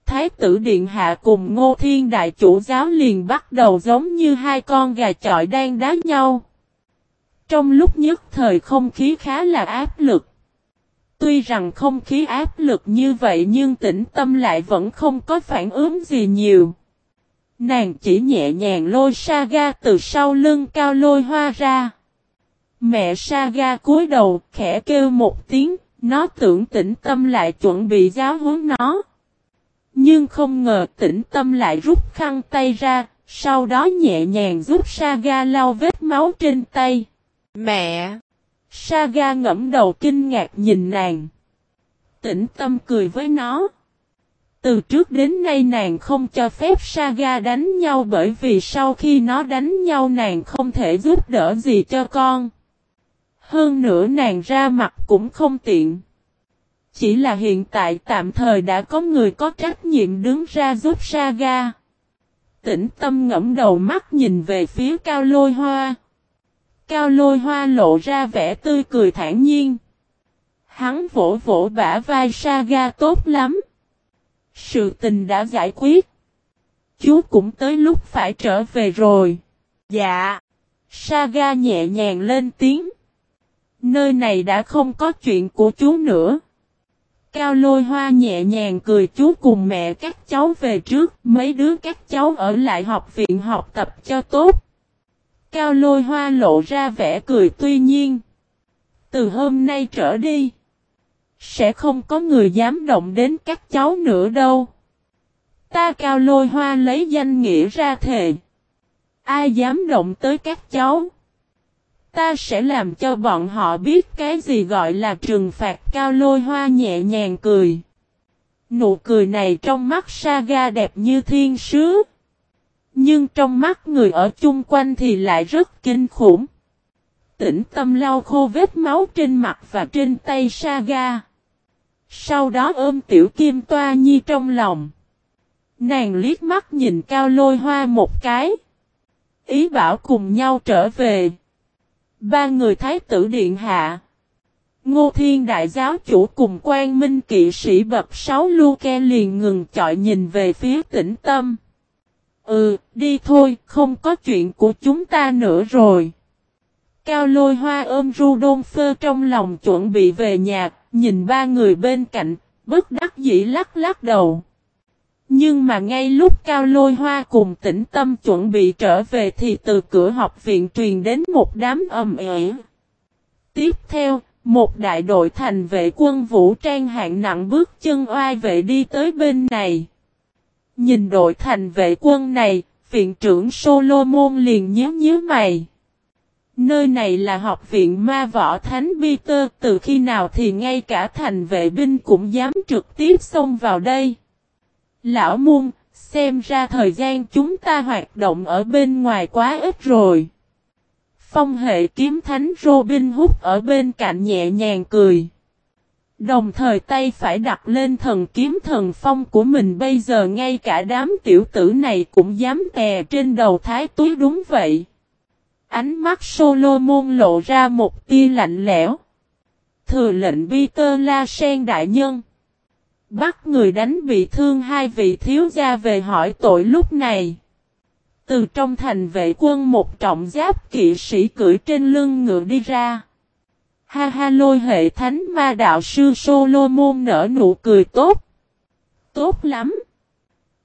Thái tử Điện Hạ cùng Ngô Thiên Đại Chủ giáo liền bắt đầu giống như hai con gà chọi đang đá nhau. Trong lúc nhất thời không khí khá là áp lực. Tuy rằng không khí áp lực như vậy nhưng tĩnh tâm lại vẫn không có phản ứng gì nhiều. Nàng chỉ nhẹ nhàng lôi Saga từ sau lưng cao lôi hoa ra. Mẹ Saga cúi đầu khẽ kêu một tiếng, nó tưởng tĩnh tâm lại chuẩn bị giáo huấn nó. Nhưng không ngờ tĩnh tâm lại rút khăn tay ra, sau đó nhẹ nhàng giúp Saga lau vết máu trên tay. Mẹ! Saga ngẫm đầu kinh ngạc nhìn nàng. Tĩnh tâm cười với nó. Từ trước đến nay nàng không cho phép Saga đánh nhau bởi vì sau khi nó đánh nhau nàng không thể giúp đỡ gì cho con. Hơn nữa nàng ra mặt cũng không tiện. Chỉ là hiện tại tạm thời đã có người có trách nhiệm đứng ra giúp Saga. Tĩnh tâm ngẫm đầu mắt nhìn về phía cao lôi hoa. Cao lôi hoa lộ ra vẻ tươi cười thản nhiên. Hắn vỗ vỗ bả vai Saga tốt lắm. Sự tình đã giải quyết. Chú cũng tới lúc phải trở về rồi. Dạ. Saga nhẹ nhàng lên tiếng. Nơi này đã không có chuyện của chú nữa. Cao lôi hoa nhẹ nhàng cười, chú cùng mẹ các cháu về trước. Mấy đứa các cháu ở lại học viện học tập cho tốt. Cao lôi hoa lộ ra vẻ cười, tuy nhiên. Từ hôm nay trở đi. Sẽ không có người dám động đến các cháu nữa đâu. Ta cao lôi hoa lấy danh nghĩa ra thề. Ai dám động tới các cháu. Ta sẽ làm cho bọn họ biết cái gì gọi là trừng phạt cao lôi hoa nhẹ nhàng cười. Nụ cười này trong mắt Saga đẹp như thiên sứ. Nhưng trong mắt người ở chung quanh thì lại rất kinh khủng. Tĩnh tâm lau khô vết máu trên mặt và trên tay Saga. Sau đó ôm tiểu kim toa nhi trong lòng. Nàng liếc mắt nhìn cao lôi hoa một cái. Ý bảo cùng nhau trở về. Ba người thái tử điện hạ. Ngô Thiên Đại Giáo Chủ cùng quan minh kỵ sĩ bập sáu lu ke liền ngừng chọi nhìn về phía tĩnh tâm. Ừ, đi thôi, không có chuyện của chúng ta nữa rồi. Cao lôi hoa ôm Rudolfo trong lòng chuẩn bị về nhà, nhìn ba người bên cạnh, bất đắc dĩ lắc lắc đầu. Nhưng mà ngay lúc Cao Lôi Hoa cùng tĩnh tâm chuẩn bị trở về thì từ cửa học viện truyền đến một đám ầm ĩ. Tiếp theo, một đại đội thành vệ quân vũ trang hạng nặng bước chân oai vệ đi tới bên này. Nhìn đội thành vệ quân này, viện trưởng Solomon liền nhíu nhíu mày. Nơi này là học viện ma võ thánh Peter, từ khi nào thì ngay cả thành vệ binh cũng dám trực tiếp xông vào đây. Lão muôn, xem ra thời gian chúng ta hoạt động ở bên ngoài quá ít rồi. Phong hệ kiếm thánh Robin Hood ở bên cạnh nhẹ nhàng cười. Đồng thời tay phải đặt lên thần kiếm thần phong của mình bây giờ ngay cả đám tiểu tử này cũng dám tè trên đầu thái túi đúng vậy. Ánh mắt Solomon lộ ra một tia lạnh lẽo. Thừa lệnh Peter La Sen đại nhân. Bắt người đánh bị thương hai vị thiếu gia về hỏi tội lúc này. Từ trong thành vệ quân một trọng giáp kỵ sĩ cưỡi trên lưng ngựa đi ra. Ha ha lôi hệ thánh ma đạo sư Solomon nở nụ cười tốt. Tốt lắm.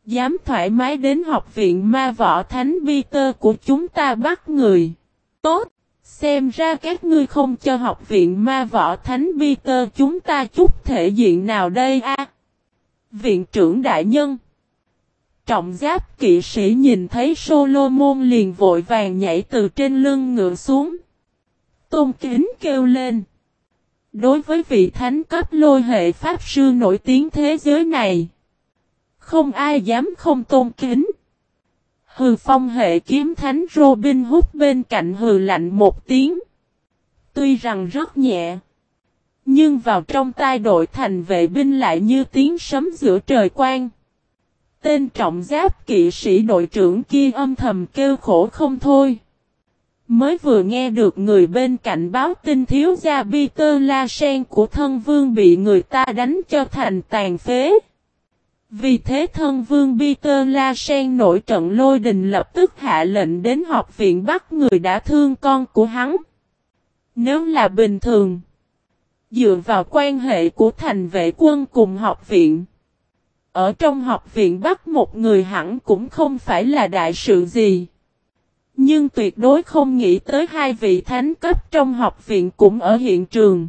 Dám thoải mái đến học viện ma võ thánh Peter của chúng ta bắt người. Tốt. Xem ra các ngươi không cho học viện ma võ thánh Peter chúng ta chút thể diện nào đây a? Viện trưởng đại nhân. Trọng giáp kỵ sĩ nhìn thấy Solomon liền vội vàng nhảy từ trên lưng ngựa xuống. Tôn kính kêu lên. Đối với vị thánh cấp lôi hệ pháp sư nổi tiếng thế giới này. Không ai dám không tôn kính. Hừ, phong hệ kiếm thánh Robin Hood bên cạnh hừ lạnh một tiếng. Tuy rằng rất nhẹ. Nhưng vào trong tai đội thành vệ binh lại như tiếng sấm giữa trời quang. Tên trọng giáp kỵ sĩ đội trưởng kia âm thầm kêu khổ không thôi. Mới vừa nghe được người bên cạnh báo tin thiếu gia Peter La Sen của thân vương bị người ta đánh cho thành tàn phế. Vì thế thân vương Peter La Sen nổi trận lôi đình lập tức hạ lệnh đến học viện bắt người đã thương con của hắn. Nếu là bình thường, dựa vào quan hệ của thành vệ quân cùng học viện, ở trong học viện bắt một người hẳn cũng không phải là đại sự gì. Nhưng tuyệt đối không nghĩ tới hai vị thánh cấp trong học viện cũng ở hiện trường.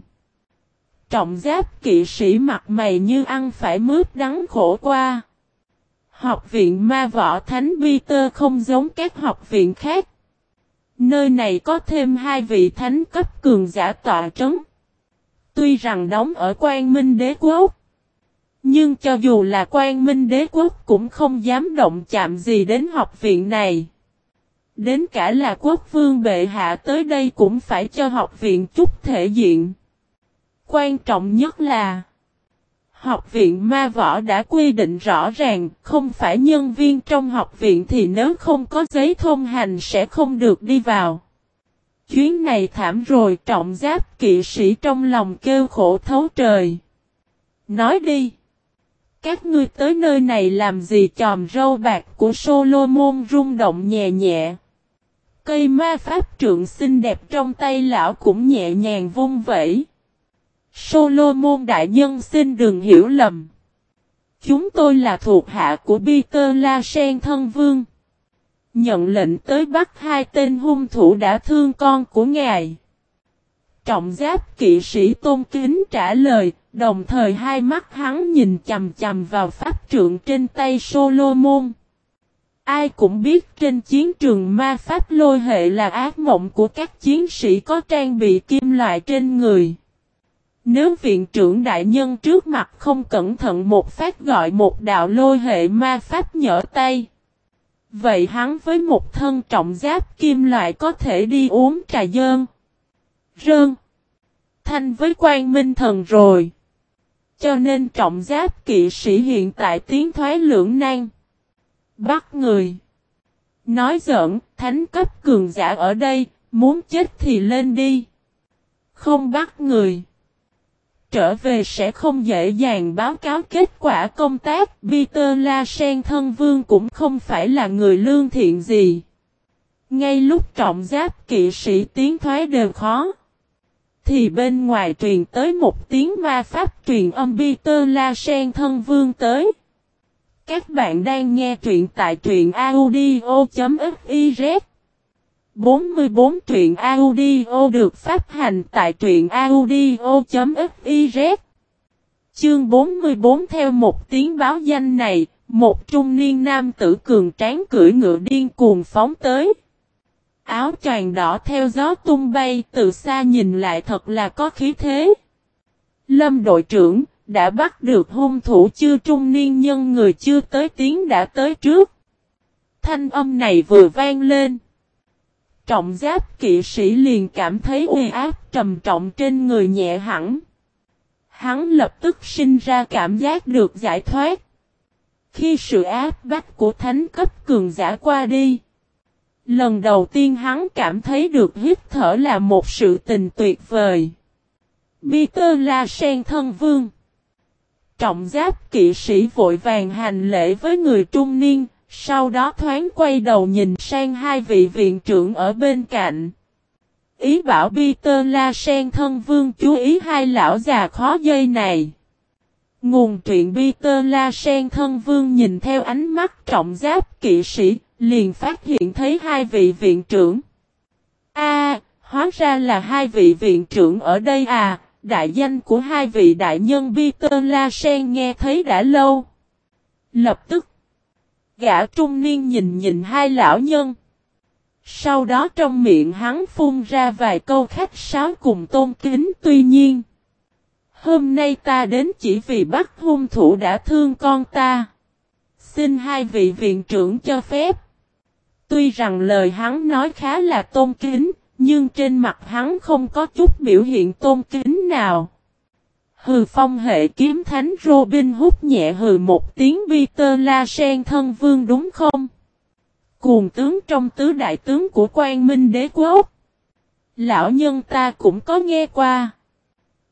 Trọng giáp kỵ sĩ mặt mày như ăn phải mướp đắng khổ qua. Học viện ma võ thánh Peter không giống các học viện khác. Nơi này có thêm hai vị thánh cấp cường giả tọa trấn. Tuy rằng đóng ở quan minh đế quốc. Nhưng cho dù là quan minh đế quốc cũng không dám động chạm gì đến học viện này. Đến cả là quốc vương bệ hạ tới đây cũng phải cho học viện chút thể diện. Quan trọng nhất là, Học viện ma võ đã quy định rõ ràng, không phải nhân viên trong học viện thì nếu không có giấy thông hành sẽ không được đi vào. Chuyến này thảm rồi, trọng giáp kỵ sĩ trong lòng kêu khổ thấu trời. Nói đi. Các ngươi tới nơi này làm gì chòm râu bạc của Solomon rung động nhẹ nhẹ. Cây ma pháp trượng xinh đẹp trong tay lão cũng nhẹ nhàng vung vẩy. Solomon đại nhân xin đừng hiểu lầm. Chúng tôi là thuộc hạ của Peter La Sen thân vương. Nhận lệnh tới bắt hai tên hung thủ đã thương con của ngài. Trọng giáp kỵ sĩ tôn kính trả lời, đồng thời hai mắt hắn nhìn chầm chầm vào pháp trượng trên tay Solomon. Ai cũng biết trên chiến trường ma pháp lôi hệ là ác mộng của các chiến sĩ có trang bị kim loại trên người. Nếu viện trưởng đại nhân trước mặt không cẩn thận một phát gọi một đạo lôi hệ ma pháp nhở tay. Vậy hắn với một thân trọng giáp kim loại có thể đi uống trà dơn. Rơn. Thanh với quan minh thần rồi. Cho nên trọng giáp kỵ sĩ hiện tại tiến thoái lưỡng nan. Bắt người. Nói giỡn, thánh cấp cường giả ở đây, muốn chết thì lên đi. Không bắt người. Trở về sẽ không dễ dàng báo cáo kết quả công tác. Peter La Sen thân vương cũng không phải là người lương thiện gì. Ngay lúc trọng giáp kỵ sĩ tiến thoái đều khó. Thì bên ngoài truyền tới một tiếng ma pháp truyền âm Peter La Sen thân vương tới. Các bạn đang nghe truyện tại truyện audio.fif 44 truyện audio được phát hành tại truyện audio.fiz Chương 44 theo một tiếng báo danh này, một trung niên nam tử cường tráng cưỡi ngựa điên cuồng phóng tới. Áo choàng đỏ theo gió tung bay từ xa nhìn lại thật là có khí thế. Lâm đội trưởng, đã bắt được hung thủ chưa trung niên nhân người chưa tới tiếng đã tới trước. Thanh âm này vừa vang lên. Trọng giáp kỵ sĩ liền cảm thấy uy áp trầm trọng trên người nhẹ hẳn. Hắn lập tức sinh ra cảm giác được giải thoát. Khi sự áp bách của thánh cấp cường giả qua đi. Lần đầu tiên hắn cảm thấy được hít thở là một sự tình tuyệt vời. Peter La Sen thân vương. Trọng giáp kỵ sĩ vội vàng hành lễ với người trung niên, sau đó thoáng quay đầu nhìn sang hai vị viện trưởng ở bên cạnh. Ý bảo Peter La Sen thân vương chú ý hai lão già khó dây này. Nguồn truyện Peter La Sen thân vương nhìn theo ánh mắt trọng giáp kỵ sĩ, liền phát hiện thấy hai vị viện trưởng. A, hóa ra là hai vị viện trưởng ở đây à, đại danh của hai vị đại nhân Peter La Sen nghe thấy đã lâu. Lập tức, gã trung niên nhìn nhìn hai lão nhân. Sau đó trong miệng hắn phun ra vài câu khách sáo cùng tôn kính tuy nhiên. Hôm nay ta đến chỉ vì bắt hung thủ đã thương con ta. Xin hai vị viện trưởng cho phép. Tuy rằng lời hắn nói khá là tôn kính, nhưng trên mặt hắn không có chút biểu hiện tôn kính nào. Hừ, phong hệ kiếm thánh Robin hút nhẹ hừ một tiếng Peter La Sen thân vương đúng không? Cuồng tướng trong tứ đại tướng của quan minh đế quốc. Lão nhân ta cũng có nghe qua.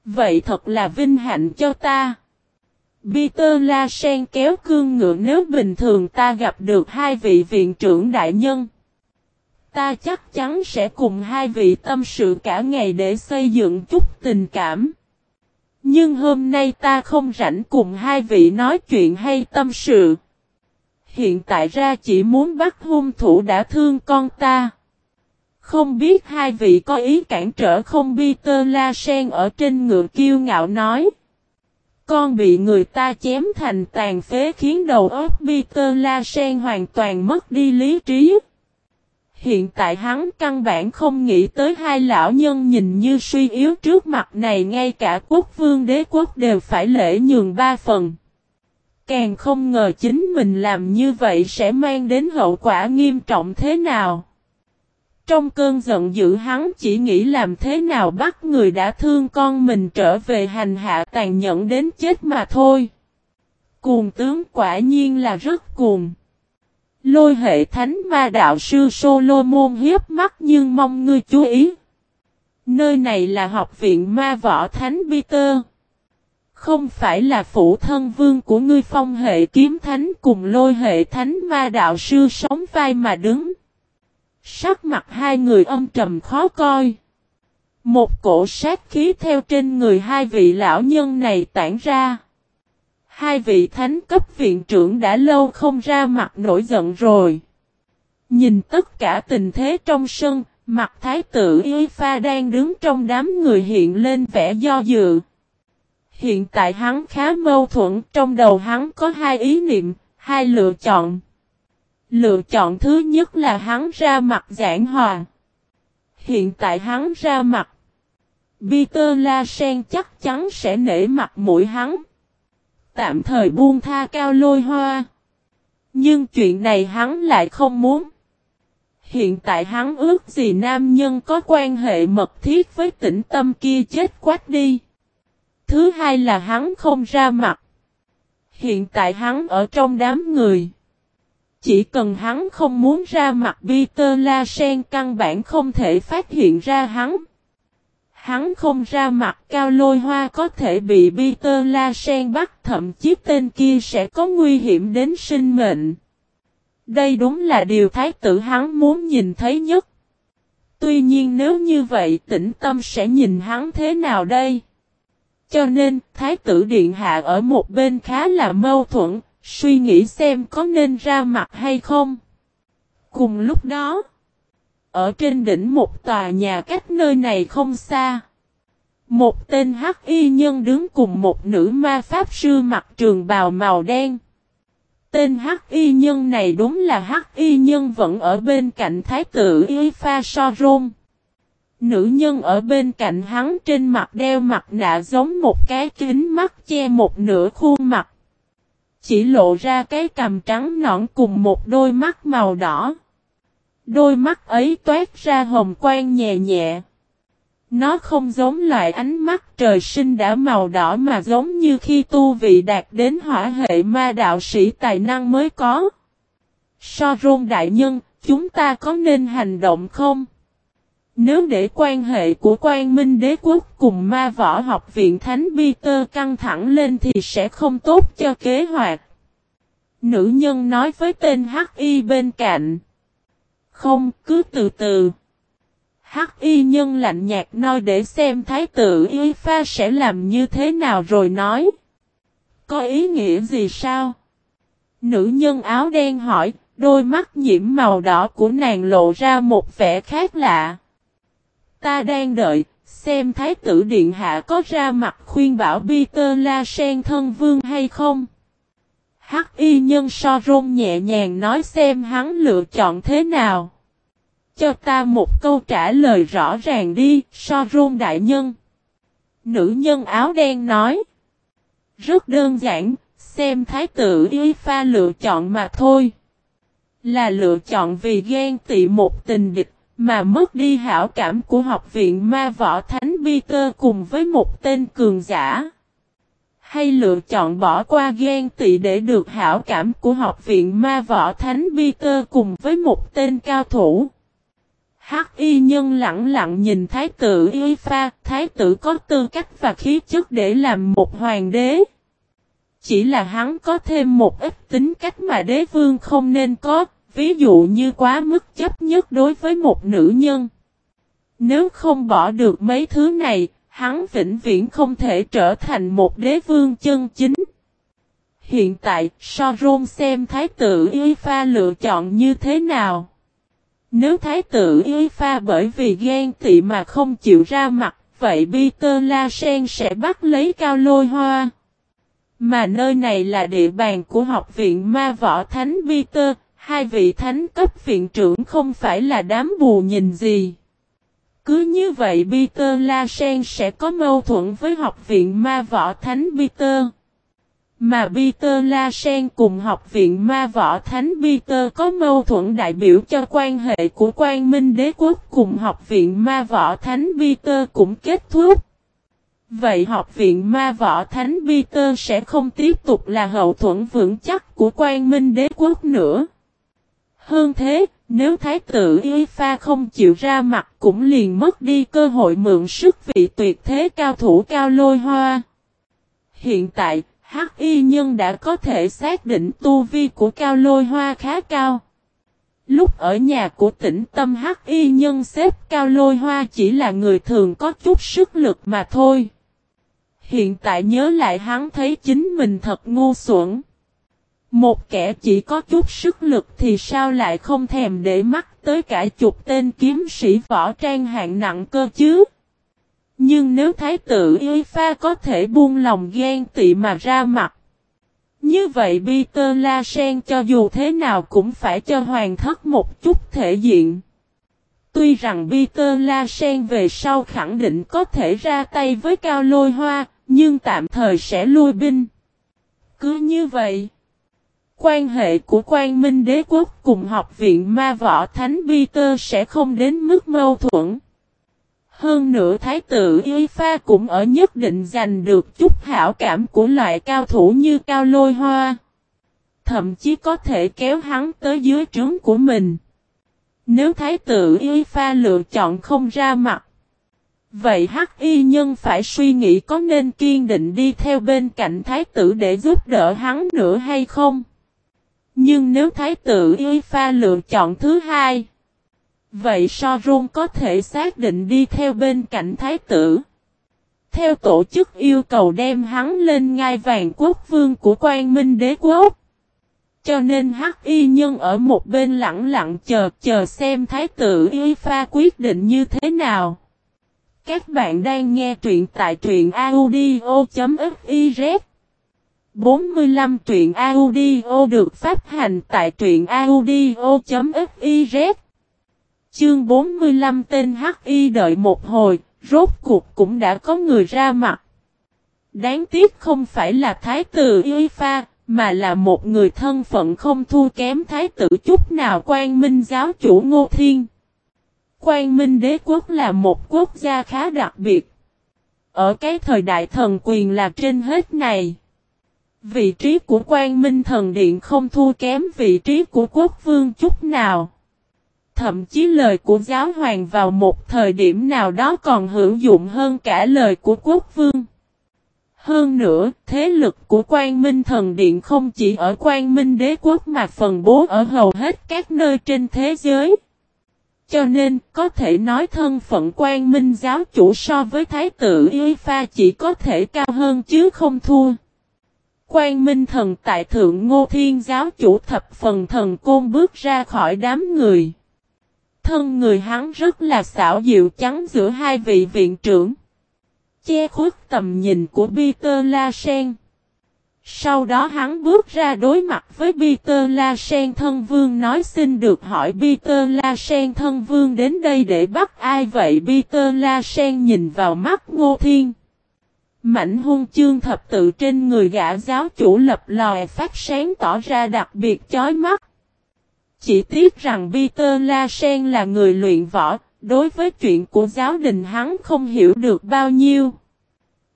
Vậy thật là vinh hạnh cho ta. Peter La Sen kéo cương ngựa nếu bình thường ta gặp được hai vị viện trưởng đại nhân. Ta chắc chắn sẽ cùng hai vị tâm sự cả ngày để xây dựng chút tình cảm. Nhưng hôm nay ta không rảnh cùng hai vị nói chuyện hay tâm sự. Hiện tại ra chỉ muốn bắt hung thủ đã thương con ta. Không biết hai vị có ý cản trở không Peter La Sen ở trên ngựa kiêu ngạo nói. Con bị người ta chém thành tàn phế khiến đầu óc Peter La Sen hoàn toàn mất đi lý trí. Hiện tại hắn căn bản không nghĩ tới hai lão nhân nhìn như suy yếu trước mặt này, ngay cả quốc vương đế quốc đều phải lễ nhường ba phần. Càng không ngờ chính mình làm như vậy sẽ mang đến hậu quả nghiêm trọng thế nào. Trong cơn giận dữ hắn chỉ nghĩ làm thế nào bắt người đã thương con mình trở về hành hạ tàn nhẫn đến chết mà thôi. Cuồng tướng quả nhiên là rất cuồng. Lôi hệ thánh ma đạo sư Solomon hiếp mắt nhưng mong ngươi chú ý. Nơi này là học viện ma võ thánh Peter. Không phải là phụ thân vương của ngươi phong hệ kiếm thánh cùng lôi hệ thánh ma đạo sư sống vai mà đứng. Sắc mặt hai người âm trầm khó coi. Một cổ sát khí theo trên người hai vị lão nhân này tản ra. Hai vị thánh cấp viện trưởng đã lâu không ra mặt nổi giận rồi. Nhìn tất cả tình thế trong sân, mặt thái tử Y Pha đang đứng trong đám người hiện lên vẻ do dự. Hiện tại hắn khá mâu thuẫn, trong đầu hắn có hai ý niệm, hai lựa chọn. Lựa chọn thứ nhất là hắn ra mặt giảng hòa. Hiện tại hắn ra mặt. Peter La Sen chắc chắn sẽ nể mặt mũi hắn. Tạm thời buông tha cao lôi hoa. Nhưng chuyện này hắn lại không muốn. Hiện tại hắn ước gì nam nhân có quan hệ mật thiết với tĩnh tâm kia chết quát đi. Thứ hai là hắn không ra mặt. Hiện tại hắn ở trong đám người. Chỉ cần hắn không muốn ra mặt Peter La Sen căn bản không thể phát hiện ra hắn. Hắn không ra mặt cao lôi hoa có thể bị Peter La Sen bắt thậm chí tên kia sẽ có nguy hiểm đến sinh mệnh. Đây đúng là điều thái tử hắn muốn nhìn thấy nhất. Tuy nhiên nếu như vậy tĩnh tâm sẽ nhìn hắn thế nào đây? Cho nên, Thái tử Điện Hạ ở một bên khá là mâu thuẫn, suy nghĩ xem có nên ra mặt hay không. Cùng lúc đó, ở trên đỉnh một tòa nhà cách nơi này không xa, một tên hắc y nhân đứng cùng một nữ ma pháp sư mặc trường bào màu đen. Tên hắc y nhân này đúng là hắc y nhân vẫn ở bên cạnh thái tử Y Pha So Rôn. Nữ nhân ở bên cạnh hắn trên mặt đeo mặt nạ giống một cái kính mắt che một nửa khuôn mặt. Chỉ lộ ra cái cằm trắng nõn cùng một đôi mắt màu đỏ. Đôi mắt ấy toát ra hồng quang nhẹ nhẹ. Nó không giống loại ánh mắt trời sinh đã màu đỏ mà giống như khi tu vị đạt đến hỏa hệ ma đạo sĩ tài năng mới có. So rôn đại nhân, chúng ta có nên hành động không? Nếu để quan hệ của quan minh đế quốc cùng ma võ học viện Thánh Peter căng thẳng lên thì sẽ không tốt cho kế hoạch. Nữ nhân nói với tên H.I bên cạnh. Không, cứ từ từ. Hắc Y nhân lạnh nhạt nói để xem thái tử Y Pha sẽ làm như thế nào rồi nói. Có ý nghĩa gì sao? Nữ nhân áo đen hỏi, đôi mắt nhiễm màu đỏ của nàng lộ ra một vẻ khác lạ. Ta đang đợi, xem Thái tử Điện Hạ có ra mặt khuyên bảo Peter La Sen thân vương hay không. Hắc y nhân so rôn nhẹ nhàng nói xem hắn lựa chọn thế nào. Cho ta một câu trả lời rõ ràng đi, so rôn đại nhân. Nữ nhân áo đen nói. Rất đơn giản, xem thái tử y pha lựa chọn mà thôi. Là lựa chọn vì ghen tị một tình địch mà mất đi hảo cảm của học viện ma võ thánh Peter cùng với một tên cường giả. Hay lựa chọn bỏ qua ghen tị để được hảo cảm của học viện ma võ thánh Peter cùng với một tên cao thủ. Hắc y nhân lặng lặng nhìn thái tử y pha, thái tử có tư cách và khí chất để làm một hoàng đế. Chỉ là hắn có thêm một ít tính cách mà đế vương không nên có, ví dụ như quá mức chấp nhất đối với một nữ nhân. Nếu không bỏ được mấy thứ này, hắn vĩnh viễn không thể trở thành một đế vương chân chính. Hiện tại, Soron xem thái tử Y Pha lựa chọn như thế nào. Nếu thái tử Y Pha bởi vì ghen tị mà không chịu ra mặt, vậy Peter La Sen sẽ bắt lấy cao lôi hoa. Mà nơi này là địa bàn của học viện ma võ thánh Peter, hai vị thánh cấp viện trưởng không phải là đám bù nhìn gì. Cứ như vậy Peter La Sen sẽ có mâu thuẫn với học viện ma võ thánh Peter. Mà Peter La Sen cùng học viện ma võ thánh Peter có mâu thuẫn đại biểu cho quan hệ của quan minh đế quốc cùng học viện ma võ thánh Peter cũng kết thúc. Vậy học viện ma võ thánh Peter sẽ không tiếp tục là hậu thuẫn vững chắc của quan minh đế quốc nữa. Hơn thế, nếu thái tử Y Pha không chịu ra mặt cũng liền mất đi cơ hội mượn sức vị tuyệt thế cao thủ cao lôi hoa. Hiện tại, Hắc Y Nhân đã có thể xác định tu vi của cao lôi hoa khá cao. Lúc ở nhà của tỉnh tâm Hắc Y Nhân xếp cao lôi hoa chỉ là người thường có chút sức lực mà thôi. Hiện tại nhớ lại hắn thấy chính mình thật ngu xuẩn. Một kẻ chỉ có chút sức lực thì sao lại không thèm để mắt tới cả chục tên kiếm sĩ võ trang hạng nặng cơ chứ? Nhưng nếu thái tử Y Pha có thể buông lòng ghen tị mà ra mặt. Như vậy Peter La Sen cho dù thế nào cũng phải cho hoàng thất một chút thể diện. Tuy rằng Peter La Sen về sau khẳng định có thể ra tay với Cao Lôi Hoa, nhưng tạm thời sẽ lui binh. Cứ như vậy. Quan hệ của quan minh đế quốc cùng học viện ma võ Thánh Peter sẽ không đến mức mâu thuẫn. Hơn nữa Thái tử Y Pha cũng ở nhất định giành được chút hảo cảm của loại cao thủ như Cao Lôi Hoa. Thậm chí có thể kéo hắn tới dưới trướng của mình. Nếu Thái tử Y Pha lựa chọn không ra mặt. Vậy Hắc Y Nhân phải suy nghĩ có nên kiên định đi theo bên cạnh Thái tử để giúp đỡ hắn nữa hay không? Nhưng nếu thái tử Y Pha lựa chọn thứ hai, vậy Sorun có thể xác định đi theo bên cạnh thái tử. Theo tổ chức yêu cầu đem hắn lên ngai vàng quốc vương của quan minh đế quốc. Cho nên hắc y nhân ở một bên lặng lặng chờ chờ xem thái tử y pha quyết định như thế nào. Các bạn đang nghe truyện tại truyện audio.fif 45 truyện audio được phát hành tại truyện audio.fiz Chương 45 tên H.I. đợi một hồi, rốt cuộc cũng đã có người ra mặt. Đáng tiếc không phải là Thái tử Y Pha, mà là một người thân phận không thua kém Thái tử chút nào quan minh giáo chủ Ngô Thiên. Quan minh đế quốc là một quốc gia khá đặc biệt. Ở cái thời đại thần quyền là trên hết này. Vị trí của quan minh thần điện không thua kém vị trí của quốc vương chút nào. thậm chí lời của giáo hoàng vào một thời điểm nào đó còn hữu dụng hơn cả lời của quốc vương. Hơn nữa, thế lực của Quang Minh Thần Điện không chỉ ở Quang Minh Đế Quốc mà phần bố ở hầu hết các nơi trên thế giới. Cho nên, có thể nói thân phận Quang Minh giáo chủ so với Thái tử Y Pha chỉ có thể cao hơn chứ không thua. Quang Minh Thần tại Thượng Ngô Thiên giáo chủ thập phần thần côn bước ra khỏi đám người. Thân người hắn rất là xảo diệu trắng giữa hai vị viện trưởng che khuất tầm nhìn của Peter La Sen. Sau đó hắn bước ra đối mặt với Peter La Sen thân vương nói xin được hỏi Peter La Sen thân vương đến đây để bắt ai vậy Peter La Sen nhìn vào mắt Ngô Thiên. Mảnh hung chương thập tự trên người gã giáo chủ lập lòe phát sáng tỏ ra đặc biệt chói mắt. Chỉ tiếc rằng Peter La Sen là người luyện võ, đối với chuyện của giáo đình hắn không hiểu được bao nhiêu.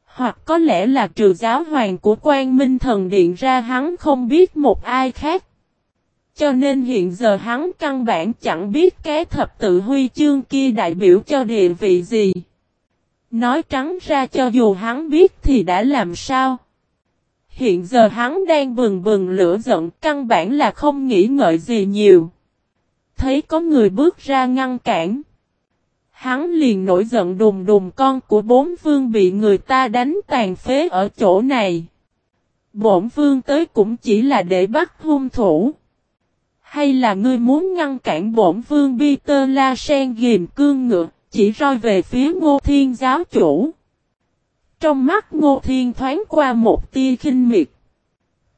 Hoặc có lẽ là trừ giáo hoàng của quan minh thần điện ra hắn không biết một ai khác. Cho nên hiện giờ hắn căn bản chẳng biết cái thập tự huy chương kia đại biểu cho địa vị gì. Nói trắng ra cho dù hắn biết thì đã làm sao. Hiện giờ hắn đang bừng bừng lửa giận căn bản là không nghĩ ngợi gì nhiều. Thấy có người bước ra ngăn cản. Hắn liền nổi giận đùng đùng con của bốn vương bị người ta đánh tàn phế ở chỗ này. Bổn vương tới cũng chỉ là để bắt hung thủ. Hay là ngươi muốn ngăn cản bổn vương Peter La Sen ghiềm cương ngựa, chỉ roi về phía ngô thiên giáo chủ. Trong mắt ngô thiên thoáng qua một tia kinh miệt.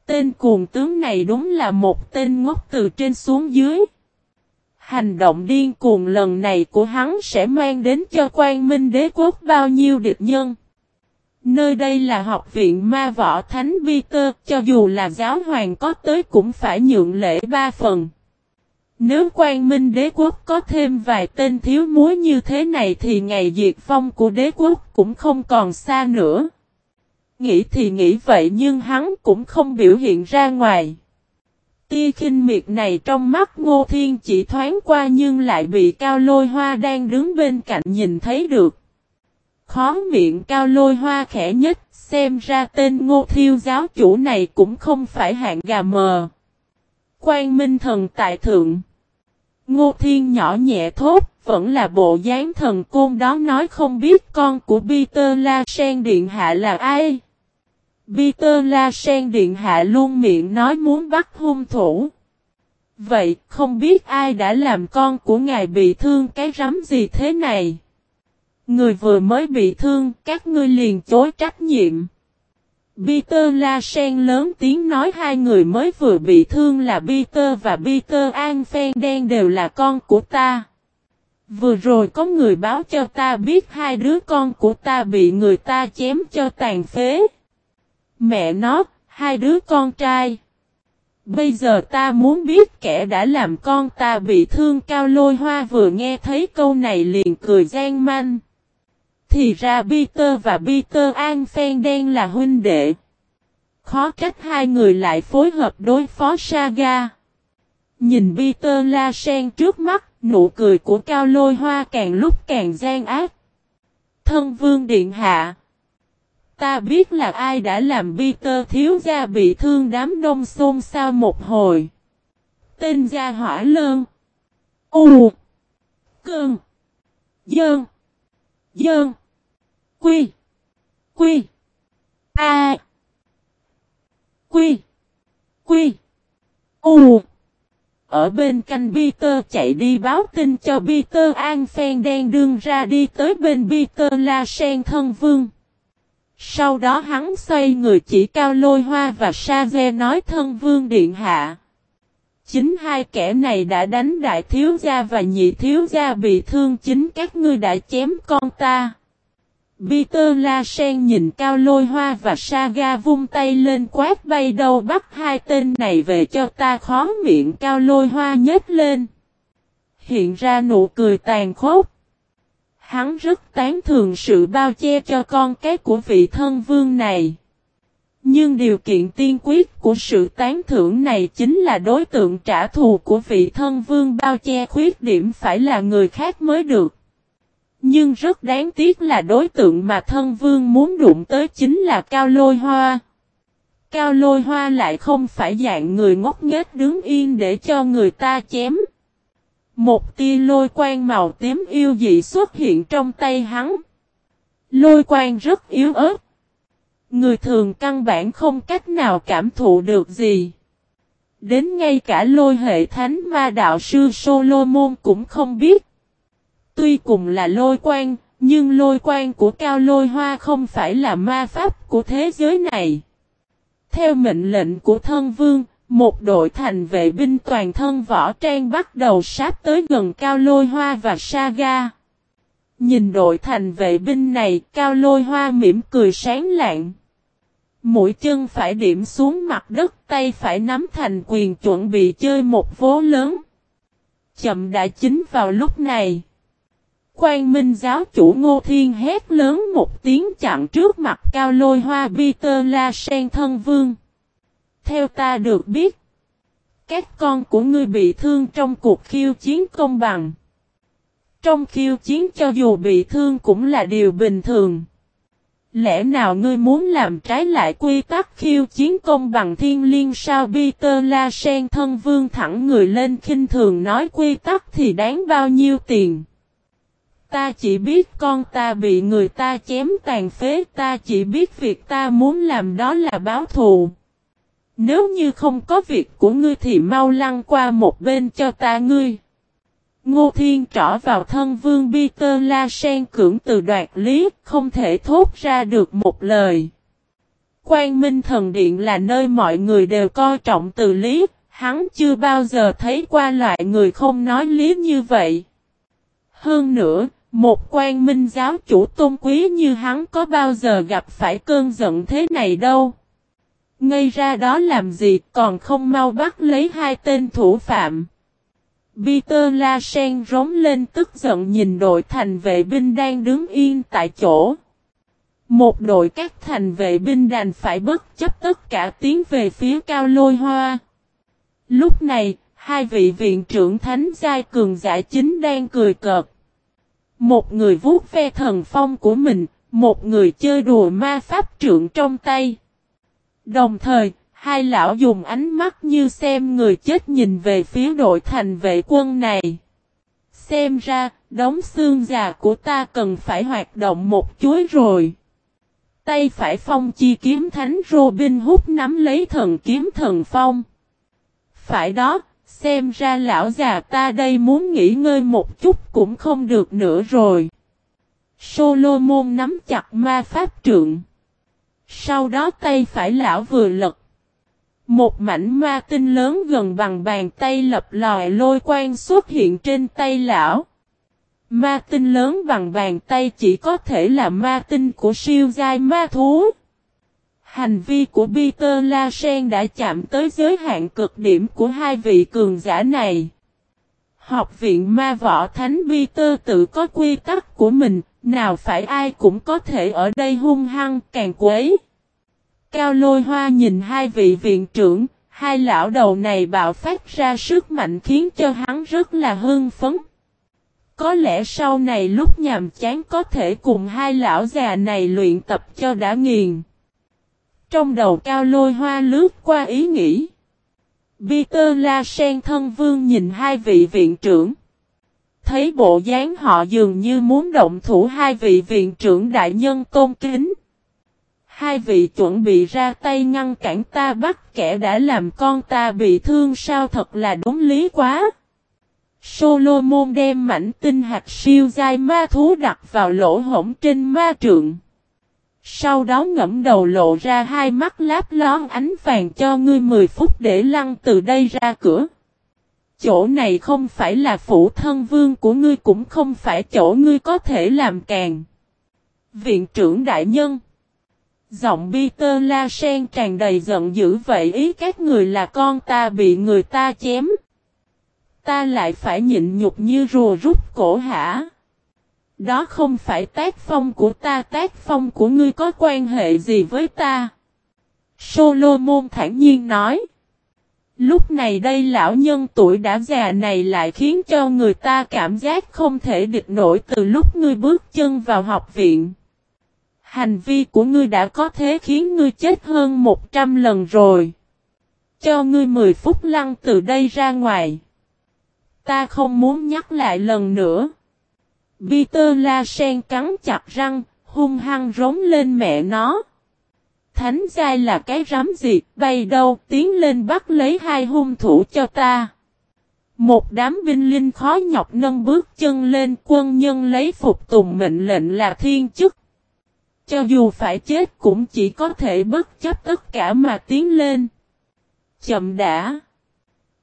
Tên cuồng tướng này đúng là một tên ngốc từ trên xuống dưới. Hành động điên cuồng lần này của hắn sẽ mang đến cho quan minh đế quốc bao nhiêu địch nhân. Nơi đây là học viện ma võ thánh Peter, cho dù là giáo hoàng có tới cũng phải nhượng lễ ba phần. Nếu quan minh đế quốc có thêm vài tên thiếu muối như thế này thì ngày diệt phong của đế quốc cũng không còn xa nữa. Nghĩ thì nghĩ vậy nhưng hắn cũng không biểu hiện ra ngoài. Tia khinh miệt này trong mắt Ngô Thiên chỉ thoáng qua nhưng lại bị Cao Lôi Hoa đang đứng bên cạnh nhìn thấy được. Khó miệng Cao Lôi Hoa khẽ nhất, xem ra tên Ngô Thiêu giáo chủ này cũng không phải hạng gà mờ. Quang Minh Thần tại thượng. Ngô Thiên nhỏ nhẹ thốt, vẫn là bộ dáng thần côn đó nói không biết con của Peter La Sen Điện Hạ là ai. Peter La Sen Điện Hạ luôn miệng nói muốn bắt hung thủ. Vậy không biết ai đã làm con của ngài bị thương cái rắm gì thế này? Người vừa mới bị thương, các ngươi liền chối trách nhiệm. Peter La Sen lớn tiếng nói hai người mới vừa bị thương là Peter và Peter An Phen đen đều là con của ta. Vừa rồi có người báo cho ta biết hai đứa con của ta bị người ta chém cho tàn phế. Mẹ nó, hai đứa con trai. Bây giờ ta muốn biết kẻ đã làm con ta bị thương cao lôi hoa vừa nghe thấy câu này liền cười gian manh. Thì ra Peter và Peter An Phen đen là huynh đệ. Khó trách hai người lại phối hợp đối phó Saga. Nhìn Peter La Sen trước mắt, nụ cười của cao lôi hoa càng lúc càng gian ác. Thân vương điện hạ. Ta biết là ai đã làm Peter thiếu gia bị thương đám đông xôn xao một hồi. Tên gia hỏa lơn. U. Cơn. Dơn. Dơn. Quy. Quy. A. Quy. Quy. U. Ở bên canh Peter chạy đi báo tin cho Peter An Phen đen đương ra đi tới bên Peter La Sen thân vương. Sau đó hắn xoay người chỉ cao lôi hoa và sa ve nói thân vương điện hạ. Chính hai kẻ này đã đánh đại thiếu gia và nhị thiếu gia bị thương, chính các ngươi đã chém con ta. Peter La Sen nhìn cao lôi hoa và Saga vung tay lên quát bay đầu bắt hai tên này về cho ta khó miệng cao lôi hoa nhếch lên. Hiện ra nụ cười tàn khốc. Hắn rất tán thường sự bao che cho con cái của vị thân vương này. Nhưng điều kiện tiên quyết của sự tán thưởng này chính là đối tượng trả thù của vị thân vương bao che khuyết điểm phải là người khác mới được. Nhưng rất đáng tiếc là đối tượng mà thân vương muốn đụng tới chính là Cao Lôi Hoa. Cao Lôi Hoa lại không phải dạng người ngốc nghếch đứng yên để cho người ta chém. Một tia lôi quang màu tím yêu dị xuất hiện trong tay hắn. Lôi quang rất yếu ớt. Người thường căn bản không cách nào cảm thụ được gì. Đến ngay cả lôi hệ thánh ma đạo sư Solomon cũng không biết. Tuy cùng là lôi quang, nhưng lôi quang của cao lôi hoa không phải là ma pháp của thế giới này. Theo mệnh lệnh của thân vương, một đội thành vệ binh toàn thân võ trang bắt đầu sát tới gần cao lôi hoa và Saga. Nhìn đội thành vệ binh này, cao lôi hoa mỉm cười sáng lạng. Mũi chân phải điểm xuống mặt đất, tay phải nắm thành quyền chuẩn bị chơi một vố lớn. Chậm đã chính vào lúc này. Quan Minh giáo chủ Ngô Thiên hét lớn một tiếng chặn trước mặt cao lôi hoa Peter La Sen thân vương. Theo ta được biết, các con của ngươi bị thương trong cuộc khiêu chiến công bằng. Trong khiêu chiến cho dù bị thương cũng là điều bình thường. Lẽ nào ngươi muốn làm trái lại quy tắc khiêu chiến công bằng thiên liên sao Peter La Sen thân vương thẳng người lên khinh thường nói quy tắc thì đáng bao nhiêu tiền. Ta chỉ biết con ta bị người ta chém tàn phế ta chỉ biết việc ta muốn làm đó là báo thù. Nếu như không có việc của ngươi thì mau lăn qua một bên cho ta ngươi. Ngô Thiên trỏ vào thân vương Peter La Sen cưỡng từ đoạt lý, không thể thốt ra được một lời. Quang Minh Thần Điện là nơi mọi người đều coi trọng từ lý, hắn chưa bao giờ thấy qua loại người không nói lý như vậy. Hơn nữa, một quan minh giáo chủ tôn quý như hắn có bao giờ gặp phải cơn giận thế này đâu. ngay ra đó làm gì còn không mau bắt lấy hai tên thủ phạm. Peter La Sen rống lên tức giận nhìn đội thành vệ binh đang đứng yên tại chỗ. Một đội các thành vệ binh đành phải bất chấp tất cả tiến về phía cao lôi hoa. Lúc này, hai vị viện trưởng thánh giai cường giả chính đang cười cợt. Một người vuốt ve thần phong của mình, một người chơi đùa ma pháp trượng trong tay. Đồng thời, hai lão dùng ánh mắt như xem người chết nhìn về phía đội thành vệ quân này. Xem ra, đống xương già của ta cần phải hoạt động một chuối rồi. Tay phải phong chi kiếm thánh Robin hút nắm lấy thần kiếm thần phong. Phải đó, xem ra lão già ta đây muốn nghỉ ngơi một chút cũng không được nữa rồi. Solomon nắm chặt ma pháp trượng. Sau đó tay phải lão vừa lật. Một mảnh ma tinh lớn gần bằng bàn tay lập lòi lôi quang xuất hiện trên tay lão. Ma tinh lớn bằng bàn tay chỉ có thể là ma tinh của siêu giai ma thú. Hành vi của Peter La Sen đã chạm tới giới hạn cực điểm của hai vị cường giả này. Học viện ma võ thánh Peter tự có quy tắc của mình, nào phải ai cũng có thể ở đây hung hăng càng quấy. Cao lôi hoa nhìn hai vị viện trưởng, hai lão đầu này bạo phát ra sức mạnh khiến cho hắn rất là hưng phấn. Có lẽ sau này lúc nhàm chán có thể cùng hai lão già này luyện tập cho đã nghiền. Trong đầu cao lôi hoa lướt qua ý nghĩ. Peter La Sen thân vương nhìn hai vị viện trưởng. Thấy bộ dáng họ dường như muốn động thủ hai vị viện trưởng đại nhân tôn kính. Hai vị chuẩn bị ra tay ngăn cản ta bắt kẻ đã làm con ta bị thương sao thật là đúng lý quá. Solomon đem mảnh tinh hạt siêu dai ma thú đặt vào lỗ hổng trên ma trượng. Sau đó ngẫm đầu lộ ra hai mắt láp lón ánh vàng cho ngươi 10 phút để lăn từ đây ra cửa. Chỗ này không phải là phủ thân vương của ngươi cũng không phải chỗ ngươi có thể làm càng. Viện trưởng đại nhân Giọng Peter La Sen tràn đầy giận dữ vậy ý các người là con ta bị người ta chém. Ta lại phải nhịn nhục như rùa rút cổ hả? Đó không phải tác phong của ta, tác phong của ngươi có quan hệ gì với ta? Solomon thản nhiên nói. Lúc này đây lão nhân tuổi đã già này lại khiến cho người ta cảm giác không thể địch nổi từ lúc ngươi bước chân vào học viện. Hành vi của ngươi đã có thế khiến ngươi chết hơn 100 lần rồi. Cho ngươi 10 phút lăn từ đây ra ngoài. Ta không muốn nhắc lại lần nữa. Peter La Sen cắn chặt răng, hung hăng rống lên mẹ nó. Thánh giai là cái rắm gì, bay đâu, tiến lên bắt lấy hai hung thủ cho ta. Một đám binh linh khó nhọc nâng bước chân lên quân nhân lấy phục tùng mệnh lệnh là thiên chức. Cho dù phải chết cũng chỉ có thể bất chấp tất cả mà tiến lên. Chậm đã.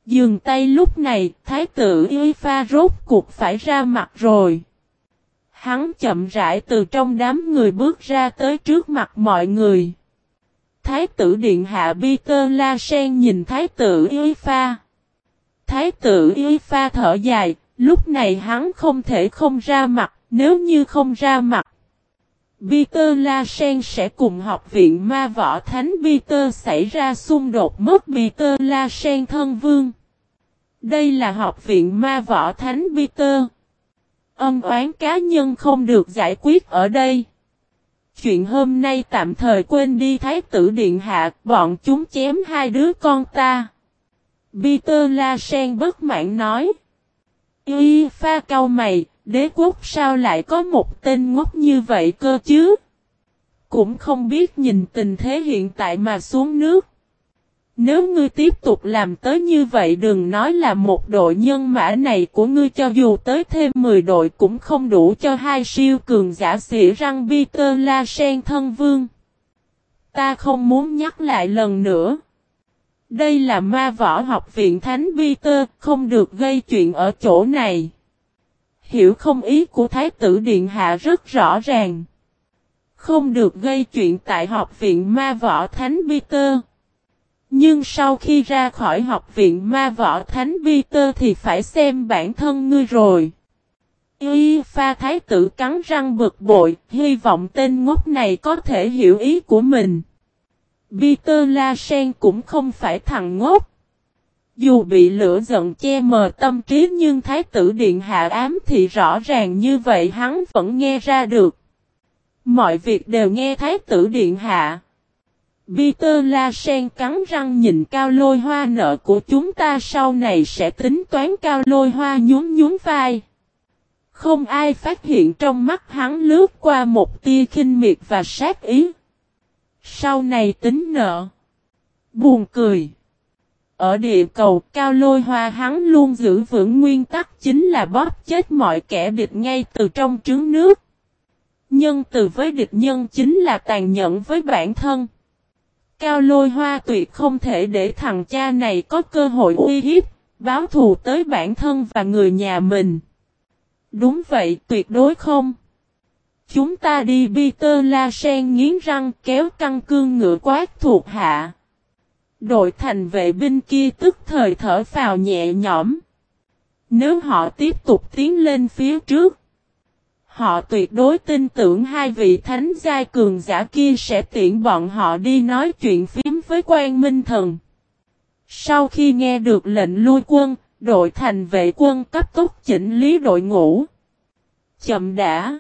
Dừng tay lúc này, thái tử y pha rốt cuộc phải ra mặt rồi. Hắn chậm rãi từ trong đám người bước ra tới trước mặt mọi người. Thái tử Điện Hạ Bi Tơ La Sen nhìn Thái tử Y Pha. Thái tử Y Pha thở dài, lúc này hắn không thể không ra mặt, nếu như không ra mặt. Bi Tơ La Sen sẽ cùng học viện ma võ thánh Bi Tơ xảy ra xung đột mất Bi Tơ La Sen thân vương. Đây là học viện ma võ thánh Bi Tơ. Ân oán cá nhân không được giải quyết ở đây. Chuyện hôm nay tạm thời quên đi thái tử điện hạ, bọn chúng chém hai đứa con ta. Peter La Sen bất mãn nói. Y pha cao mày, đế quốc sao lại có một tên ngốc như vậy cơ chứ? Cũng không biết nhìn tình thế hiện tại mà xuống nước. Nếu ngươi tiếp tục làm tới như vậy đừng nói là một đội nhân mã này của ngươi cho dù tới thêm 10 đội cũng không đủ cho hai siêu cường giả sĩ răng Peter La Sen thân vương. Ta không muốn nhắc lại lần nữa. Đây là ma võ học viện Thánh Peter, không được gây chuyện ở chỗ này. Hiểu không ý của Thái tử Điện Hạ rất rõ ràng. Không được gây chuyện tại học viện ma võ Thánh Peter. Nhưng sau khi ra khỏi học viện ma võ Thánh Peter thì phải xem bản thân ngươi rồi. Y pha thái tử cắn răng bực bội, hy vọng tên ngốc này có thể hiểu ý của mình. Peter La Sen cũng không phải thằng ngốc. Dù bị lửa giận che mờ tâm trí nhưng thái tử điện hạ ám thì rõ ràng như vậy hắn vẫn nghe ra được. Mọi việc đều nghe thái tử điện hạ. Peter La Sen cắn răng nhìn cao lôi hoa nợ của chúng ta sau này sẽ tính toán cao lôi hoa nhún nhún vai. Không ai phát hiện trong mắt hắn lướt qua một tia khinh miệt và sát ý. Sau này tính nợ. Buồn cười. Ở địa cầu, cao lôi hoa hắn luôn giữ vững nguyên tắc chính là bóp chết mọi kẻ địch ngay từ trong trứng nước. Nhân từ với địch nhân chính là tàn nhẫn với bản thân. Cao lôi hoa tuyệt không thể để thằng cha này có cơ hội uy hiếp, báo thù tới bản thân và người nhà mình. Đúng vậy, tuyệt đối không. Chúng ta đi Peter La Sen nghiến răng kéo căng cương ngựa quát thuộc hạ. Đội thành vệ binh kia tức thời thở phào nhẹ nhõm. Nếu họ tiếp tục tiến lên phía trước, Họ tuyệt đối tin tưởng hai vị thánh giai cường giả kia sẽ tiện bọn họ đi nói chuyện phím với quan minh thần. Sau khi nghe được lệnh lui quân, đội thành vệ quân cấp tốc chỉnh lý đội ngũ. Chậm đã.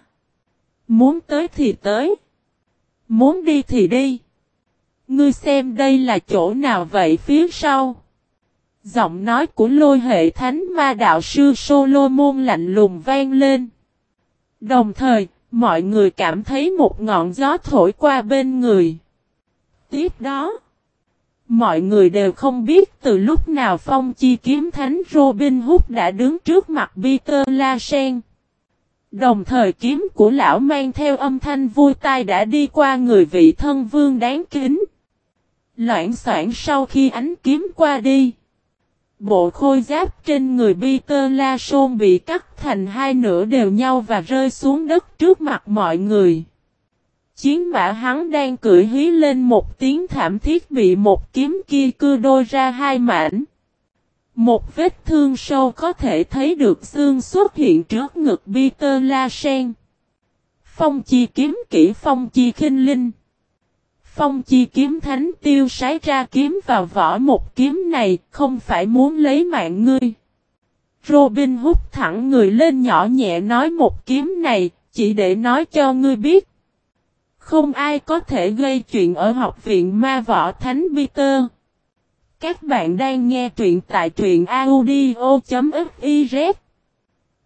Muốn tới thì tới. Muốn đi thì đi. Ngươi xem đây là chỗ nào vậy phía sau. Giọng nói của lôi hệ thánh ma đạo sư Solomon lạnh lùng vang lên. Đồng thời, mọi người cảm thấy một ngọn gió thổi qua bên người. Tiếp đó, mọi người đều không biết từ lúc nào phong chi kiếm thánh Robin Hood đã đứng trước mặt Peter La Sen. Đồng thời kiếm của lão mang theo âm thanh vui tai đã đi qua người vị thân vương đáng kính. Loạn soạn sau khi ánh kiếm qua đi. Bộ khôi giáp trên người Peter La Sôn bị cắt thành hai nửa đều nhau và rơi xuống đất trước mặt mọi người. Chiến mã hắn đang cưỡi hí lên một tiếng thảm thiết bị một kiếm kia cưa đôi ra hai mảnh. Một vết thương sâu có thể thấy được xương xuất hiện trước ngực Peter La Sen. Phong chi kiếm kỹ phong chi khinh linh. Phong chi kiếm thánh tiêu sái ra kiếm vào vỏ một kiếm này, không phải muốn lấy mạng ngươi. Robin hút thẳng người lên nhỏ nhẹ nói một kiếm này, chỉ để nói cho ngươi biết. Không ai có thể gây chuyện ở học viện ma võ thánh Peter. Các bạn đang nghe truyện tại truyện audio.fiz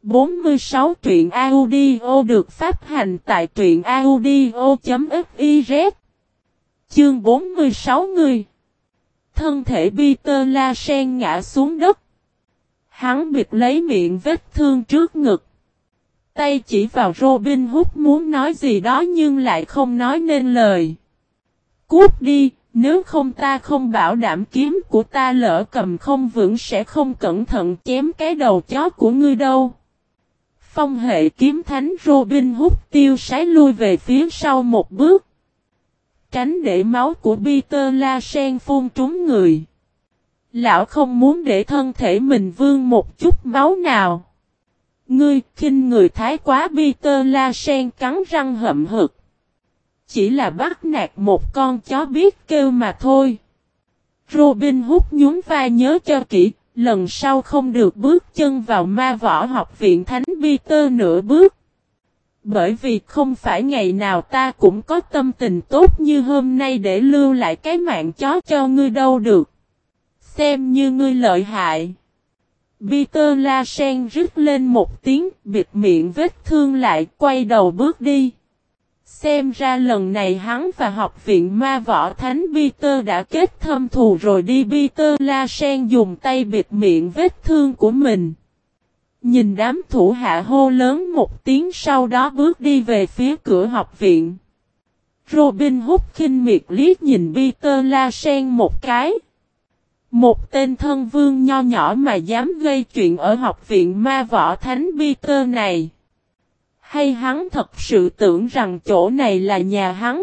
46 truyện audio được phát hành tại truyện audio.fiz Chương 46 người Thân thể Peter La Sen ngã xuống đất. Hắn bịt lấy miệng vết thương trước ngực. Tay chỉ vào Robin Hood muốn nói gì đó nhưng lại không nói nên lời. Cút đi, nếu không ta không bảo đảm kiếm của ta lỡ cầm không vững sẽ không cẩn thận chém cái đầu chó của ngươi đâu. Phong hệ kiếm thánh Robin Hood tiêu sái lui về phía sau một bước. Tránh để máu của Peter La Sen phun trúng người. Lão không muốn để thân thể mình vương một chút máu nào. Ngươi khinh người thái quá Peter La Sen cắn răng hậm hực. Chỉ là bắt nạt một con chó biết kêu mà thôi. Robin hút nhún vai nhớ cho kỹ, lần sau không được bước chân vào ma võ học viện Thánh Peter nửa bước. Bởi vì không phải ngày nào ta cũng có tâm tình tốt như hôm nay để lưu lại cái mạng chó cho ngươi đâu được. Xem như ngươi lợi hại. Peter La Sen rít lên một tiếng, bịt miệng vết thương lại, quay đầu bước đi. Xem ra lần này hắn và học viện ma võ thánh Peter đã kết thâm thù rồi đi Peter La Sen dùng tay bịt miệng vết thương của mình. Nhìn đám thủ hạ hô lớn một tiếng sau đó bước đi về phía cửa học viện. Robin Hood khinh miệt liếc nhìn Peter La Sen một cái. Một tên thân vương nho nhỏ mà dám gây chuyện ở học viện ma võ thánh Peter này. Hay hắn thật sự tưởng rằng chỗ này là nhà hắn.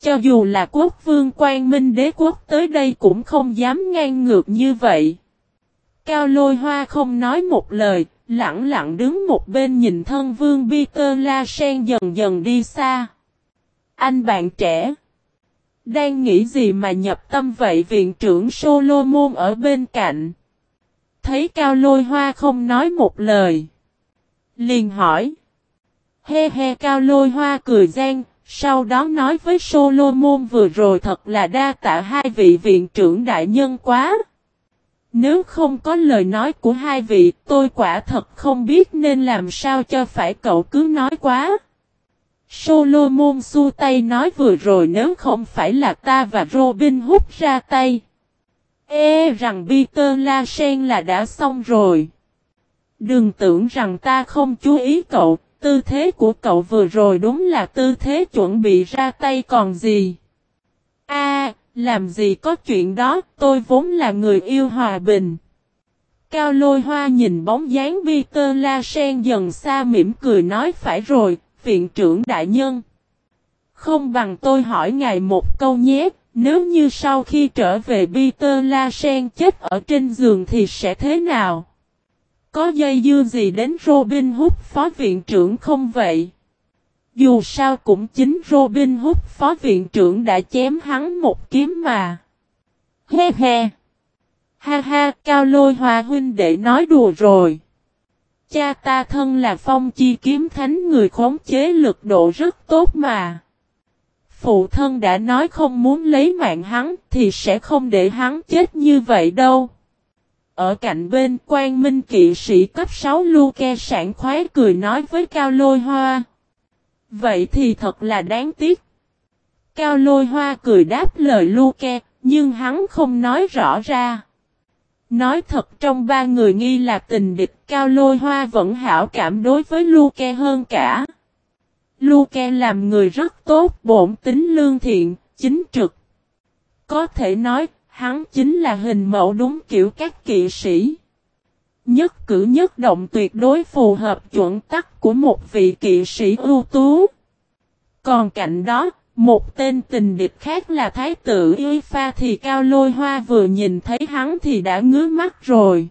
Cho dù là quốc vương quan minh đế quốc tới đây cũng không dám ngang ngược như vậy. Cao lôi hoa không nói một lời, lặng lặng đứng một bên nhìn thân vương Peter La Sen dần dần đi xa. Anh bạn trẻ. Đang nghĩ gì mà nhập tâm vậy viện trưởng Solomon ở bên cạnh. Thấy cao lôi hoa không nói một lời. Liền hỏi. He he cao lôi hoa cười gian, sau đó nói với Solomon vừa rồi thật là đa tạ hai vị viện trưởng đại nhân quá. Nếu không có lời nói của hai vị tôi quả thật không biết nên làm sao cho phải cậu cứ nói quá. Solomon xu tay nói vừa rồi nếu không phải là ta và Robin hút ra tay. Ê rằng Peter La Sen là đã xong rồi. Đừng tưởng rằng ta không chú ý cậu, tư thế của cậu vừa rồi đúng là tư thế chuẩn bị ra tay còn gì. A, làm gì có chuyện đó, tôi vốn là người yêu hòa bình. Cao lôi hoa nhìn bóng dáng vi tơ La Sen dần xa mỉm cười nói phải rồi, viện trưởng đại nhân. Không bằng tôi hỏi ngài một câu nhé, nếu như sau khi trở về Peter La Sen chết ở trên giường thì sẽ thế nào? Có dây dưa gì đến Robin Hood phó viện trưởng không vậy? Dù sao cũng chính Robin Hood phó viện trưởng đã chém hắn một kiếm mà. He he. Ha ha, cao lôi hòa huynh để nói đùa rồi. Cha ta thân là phong chi kiếm thánh người khống chế lực độ rất tốt mà. Phụ thân đã nói không muốn lấy mạng hắn thì sẽ không để hắn chết như vậy đâu. Ở cạnh bên quan minh kỵ sĩ cấp 6 Luke sảng khoái cười nói với Cao Lôi Hoa. Vậy thì thật là đáng tiếc. Cao Lôi Hoa cười đáp lời Luke, nhưng hắn không nói rõ ra. Nói thật trong ba người nghi là tình địch Cao Lôi Hoa vẫn hảo cảm đối với Luke hơn cả. Luke làm người rất tốt, bổn tính lương thiện, chính trực. Có thể nói, Hắn chính là hình mẫu đúng kiểu các kỵ sĩ. Nhất cử nhất động tuyệt đối phù hợp chuẩn tắc của một vị kỵ sĩ ưu tú. Còn cạnh đó, một tên tình địch khác là Thái tử Y Pha thì Cao Lôi Hoa vừa nhìn thấy hắn thì đã ngứa mắt rồi.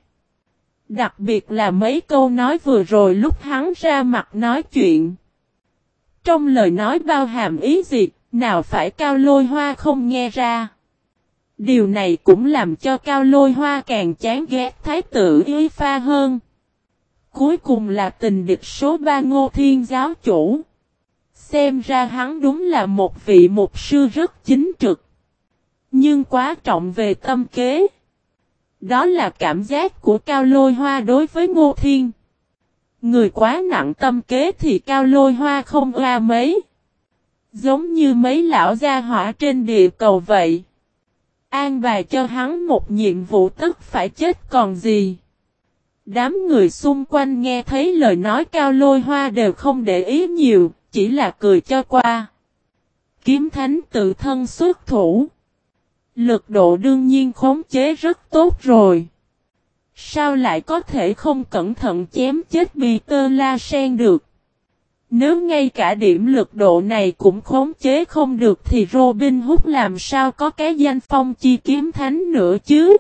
Đặc biệt là mấy câu nói vừa rồi lúc hắn ra mặt nói chuyện. Trong lời nói bao hàm ý gì, Nào phải cao lôi hoa không nghe ra. Điều này cũng làm cho cao lôi hoa càng chán ghét thái tử y pha hơn. Cuối cùng là tình địch số 3 ngô thiên giáo chủ. Xem ra hắn đúng là một vị mục sư rất chính trực. Nhưng quá trọng về tâm kế. Đó là cảm giác của Cao Lôi Hoa đối với Ngô Thiên. Người quá nặng tâm kế thì Cao Lôi Hoa không oa mấy. Giống như mấy lão gia hỏa trên địa cầu vậy. An bài cho hắn một nhiệm vụ tức phải chết còn gì. Đám người xung quanh nghe thấy lời nói Cao Lôi Hoa đều không để ý nhiều, chỉ là cười cho qua. Kiếm thánh tự thân xuất thủ. Lực độ đương nhiên khống chế rất tốt rồi. Sao lại có thể không cẩn thận chém chết Peter La Sen được? Nếu ngay cả điểm lực độ này cũng khống chế không được thì Robin Hood làm sao có cái danh phong chi kiếm thánh nữa chứ?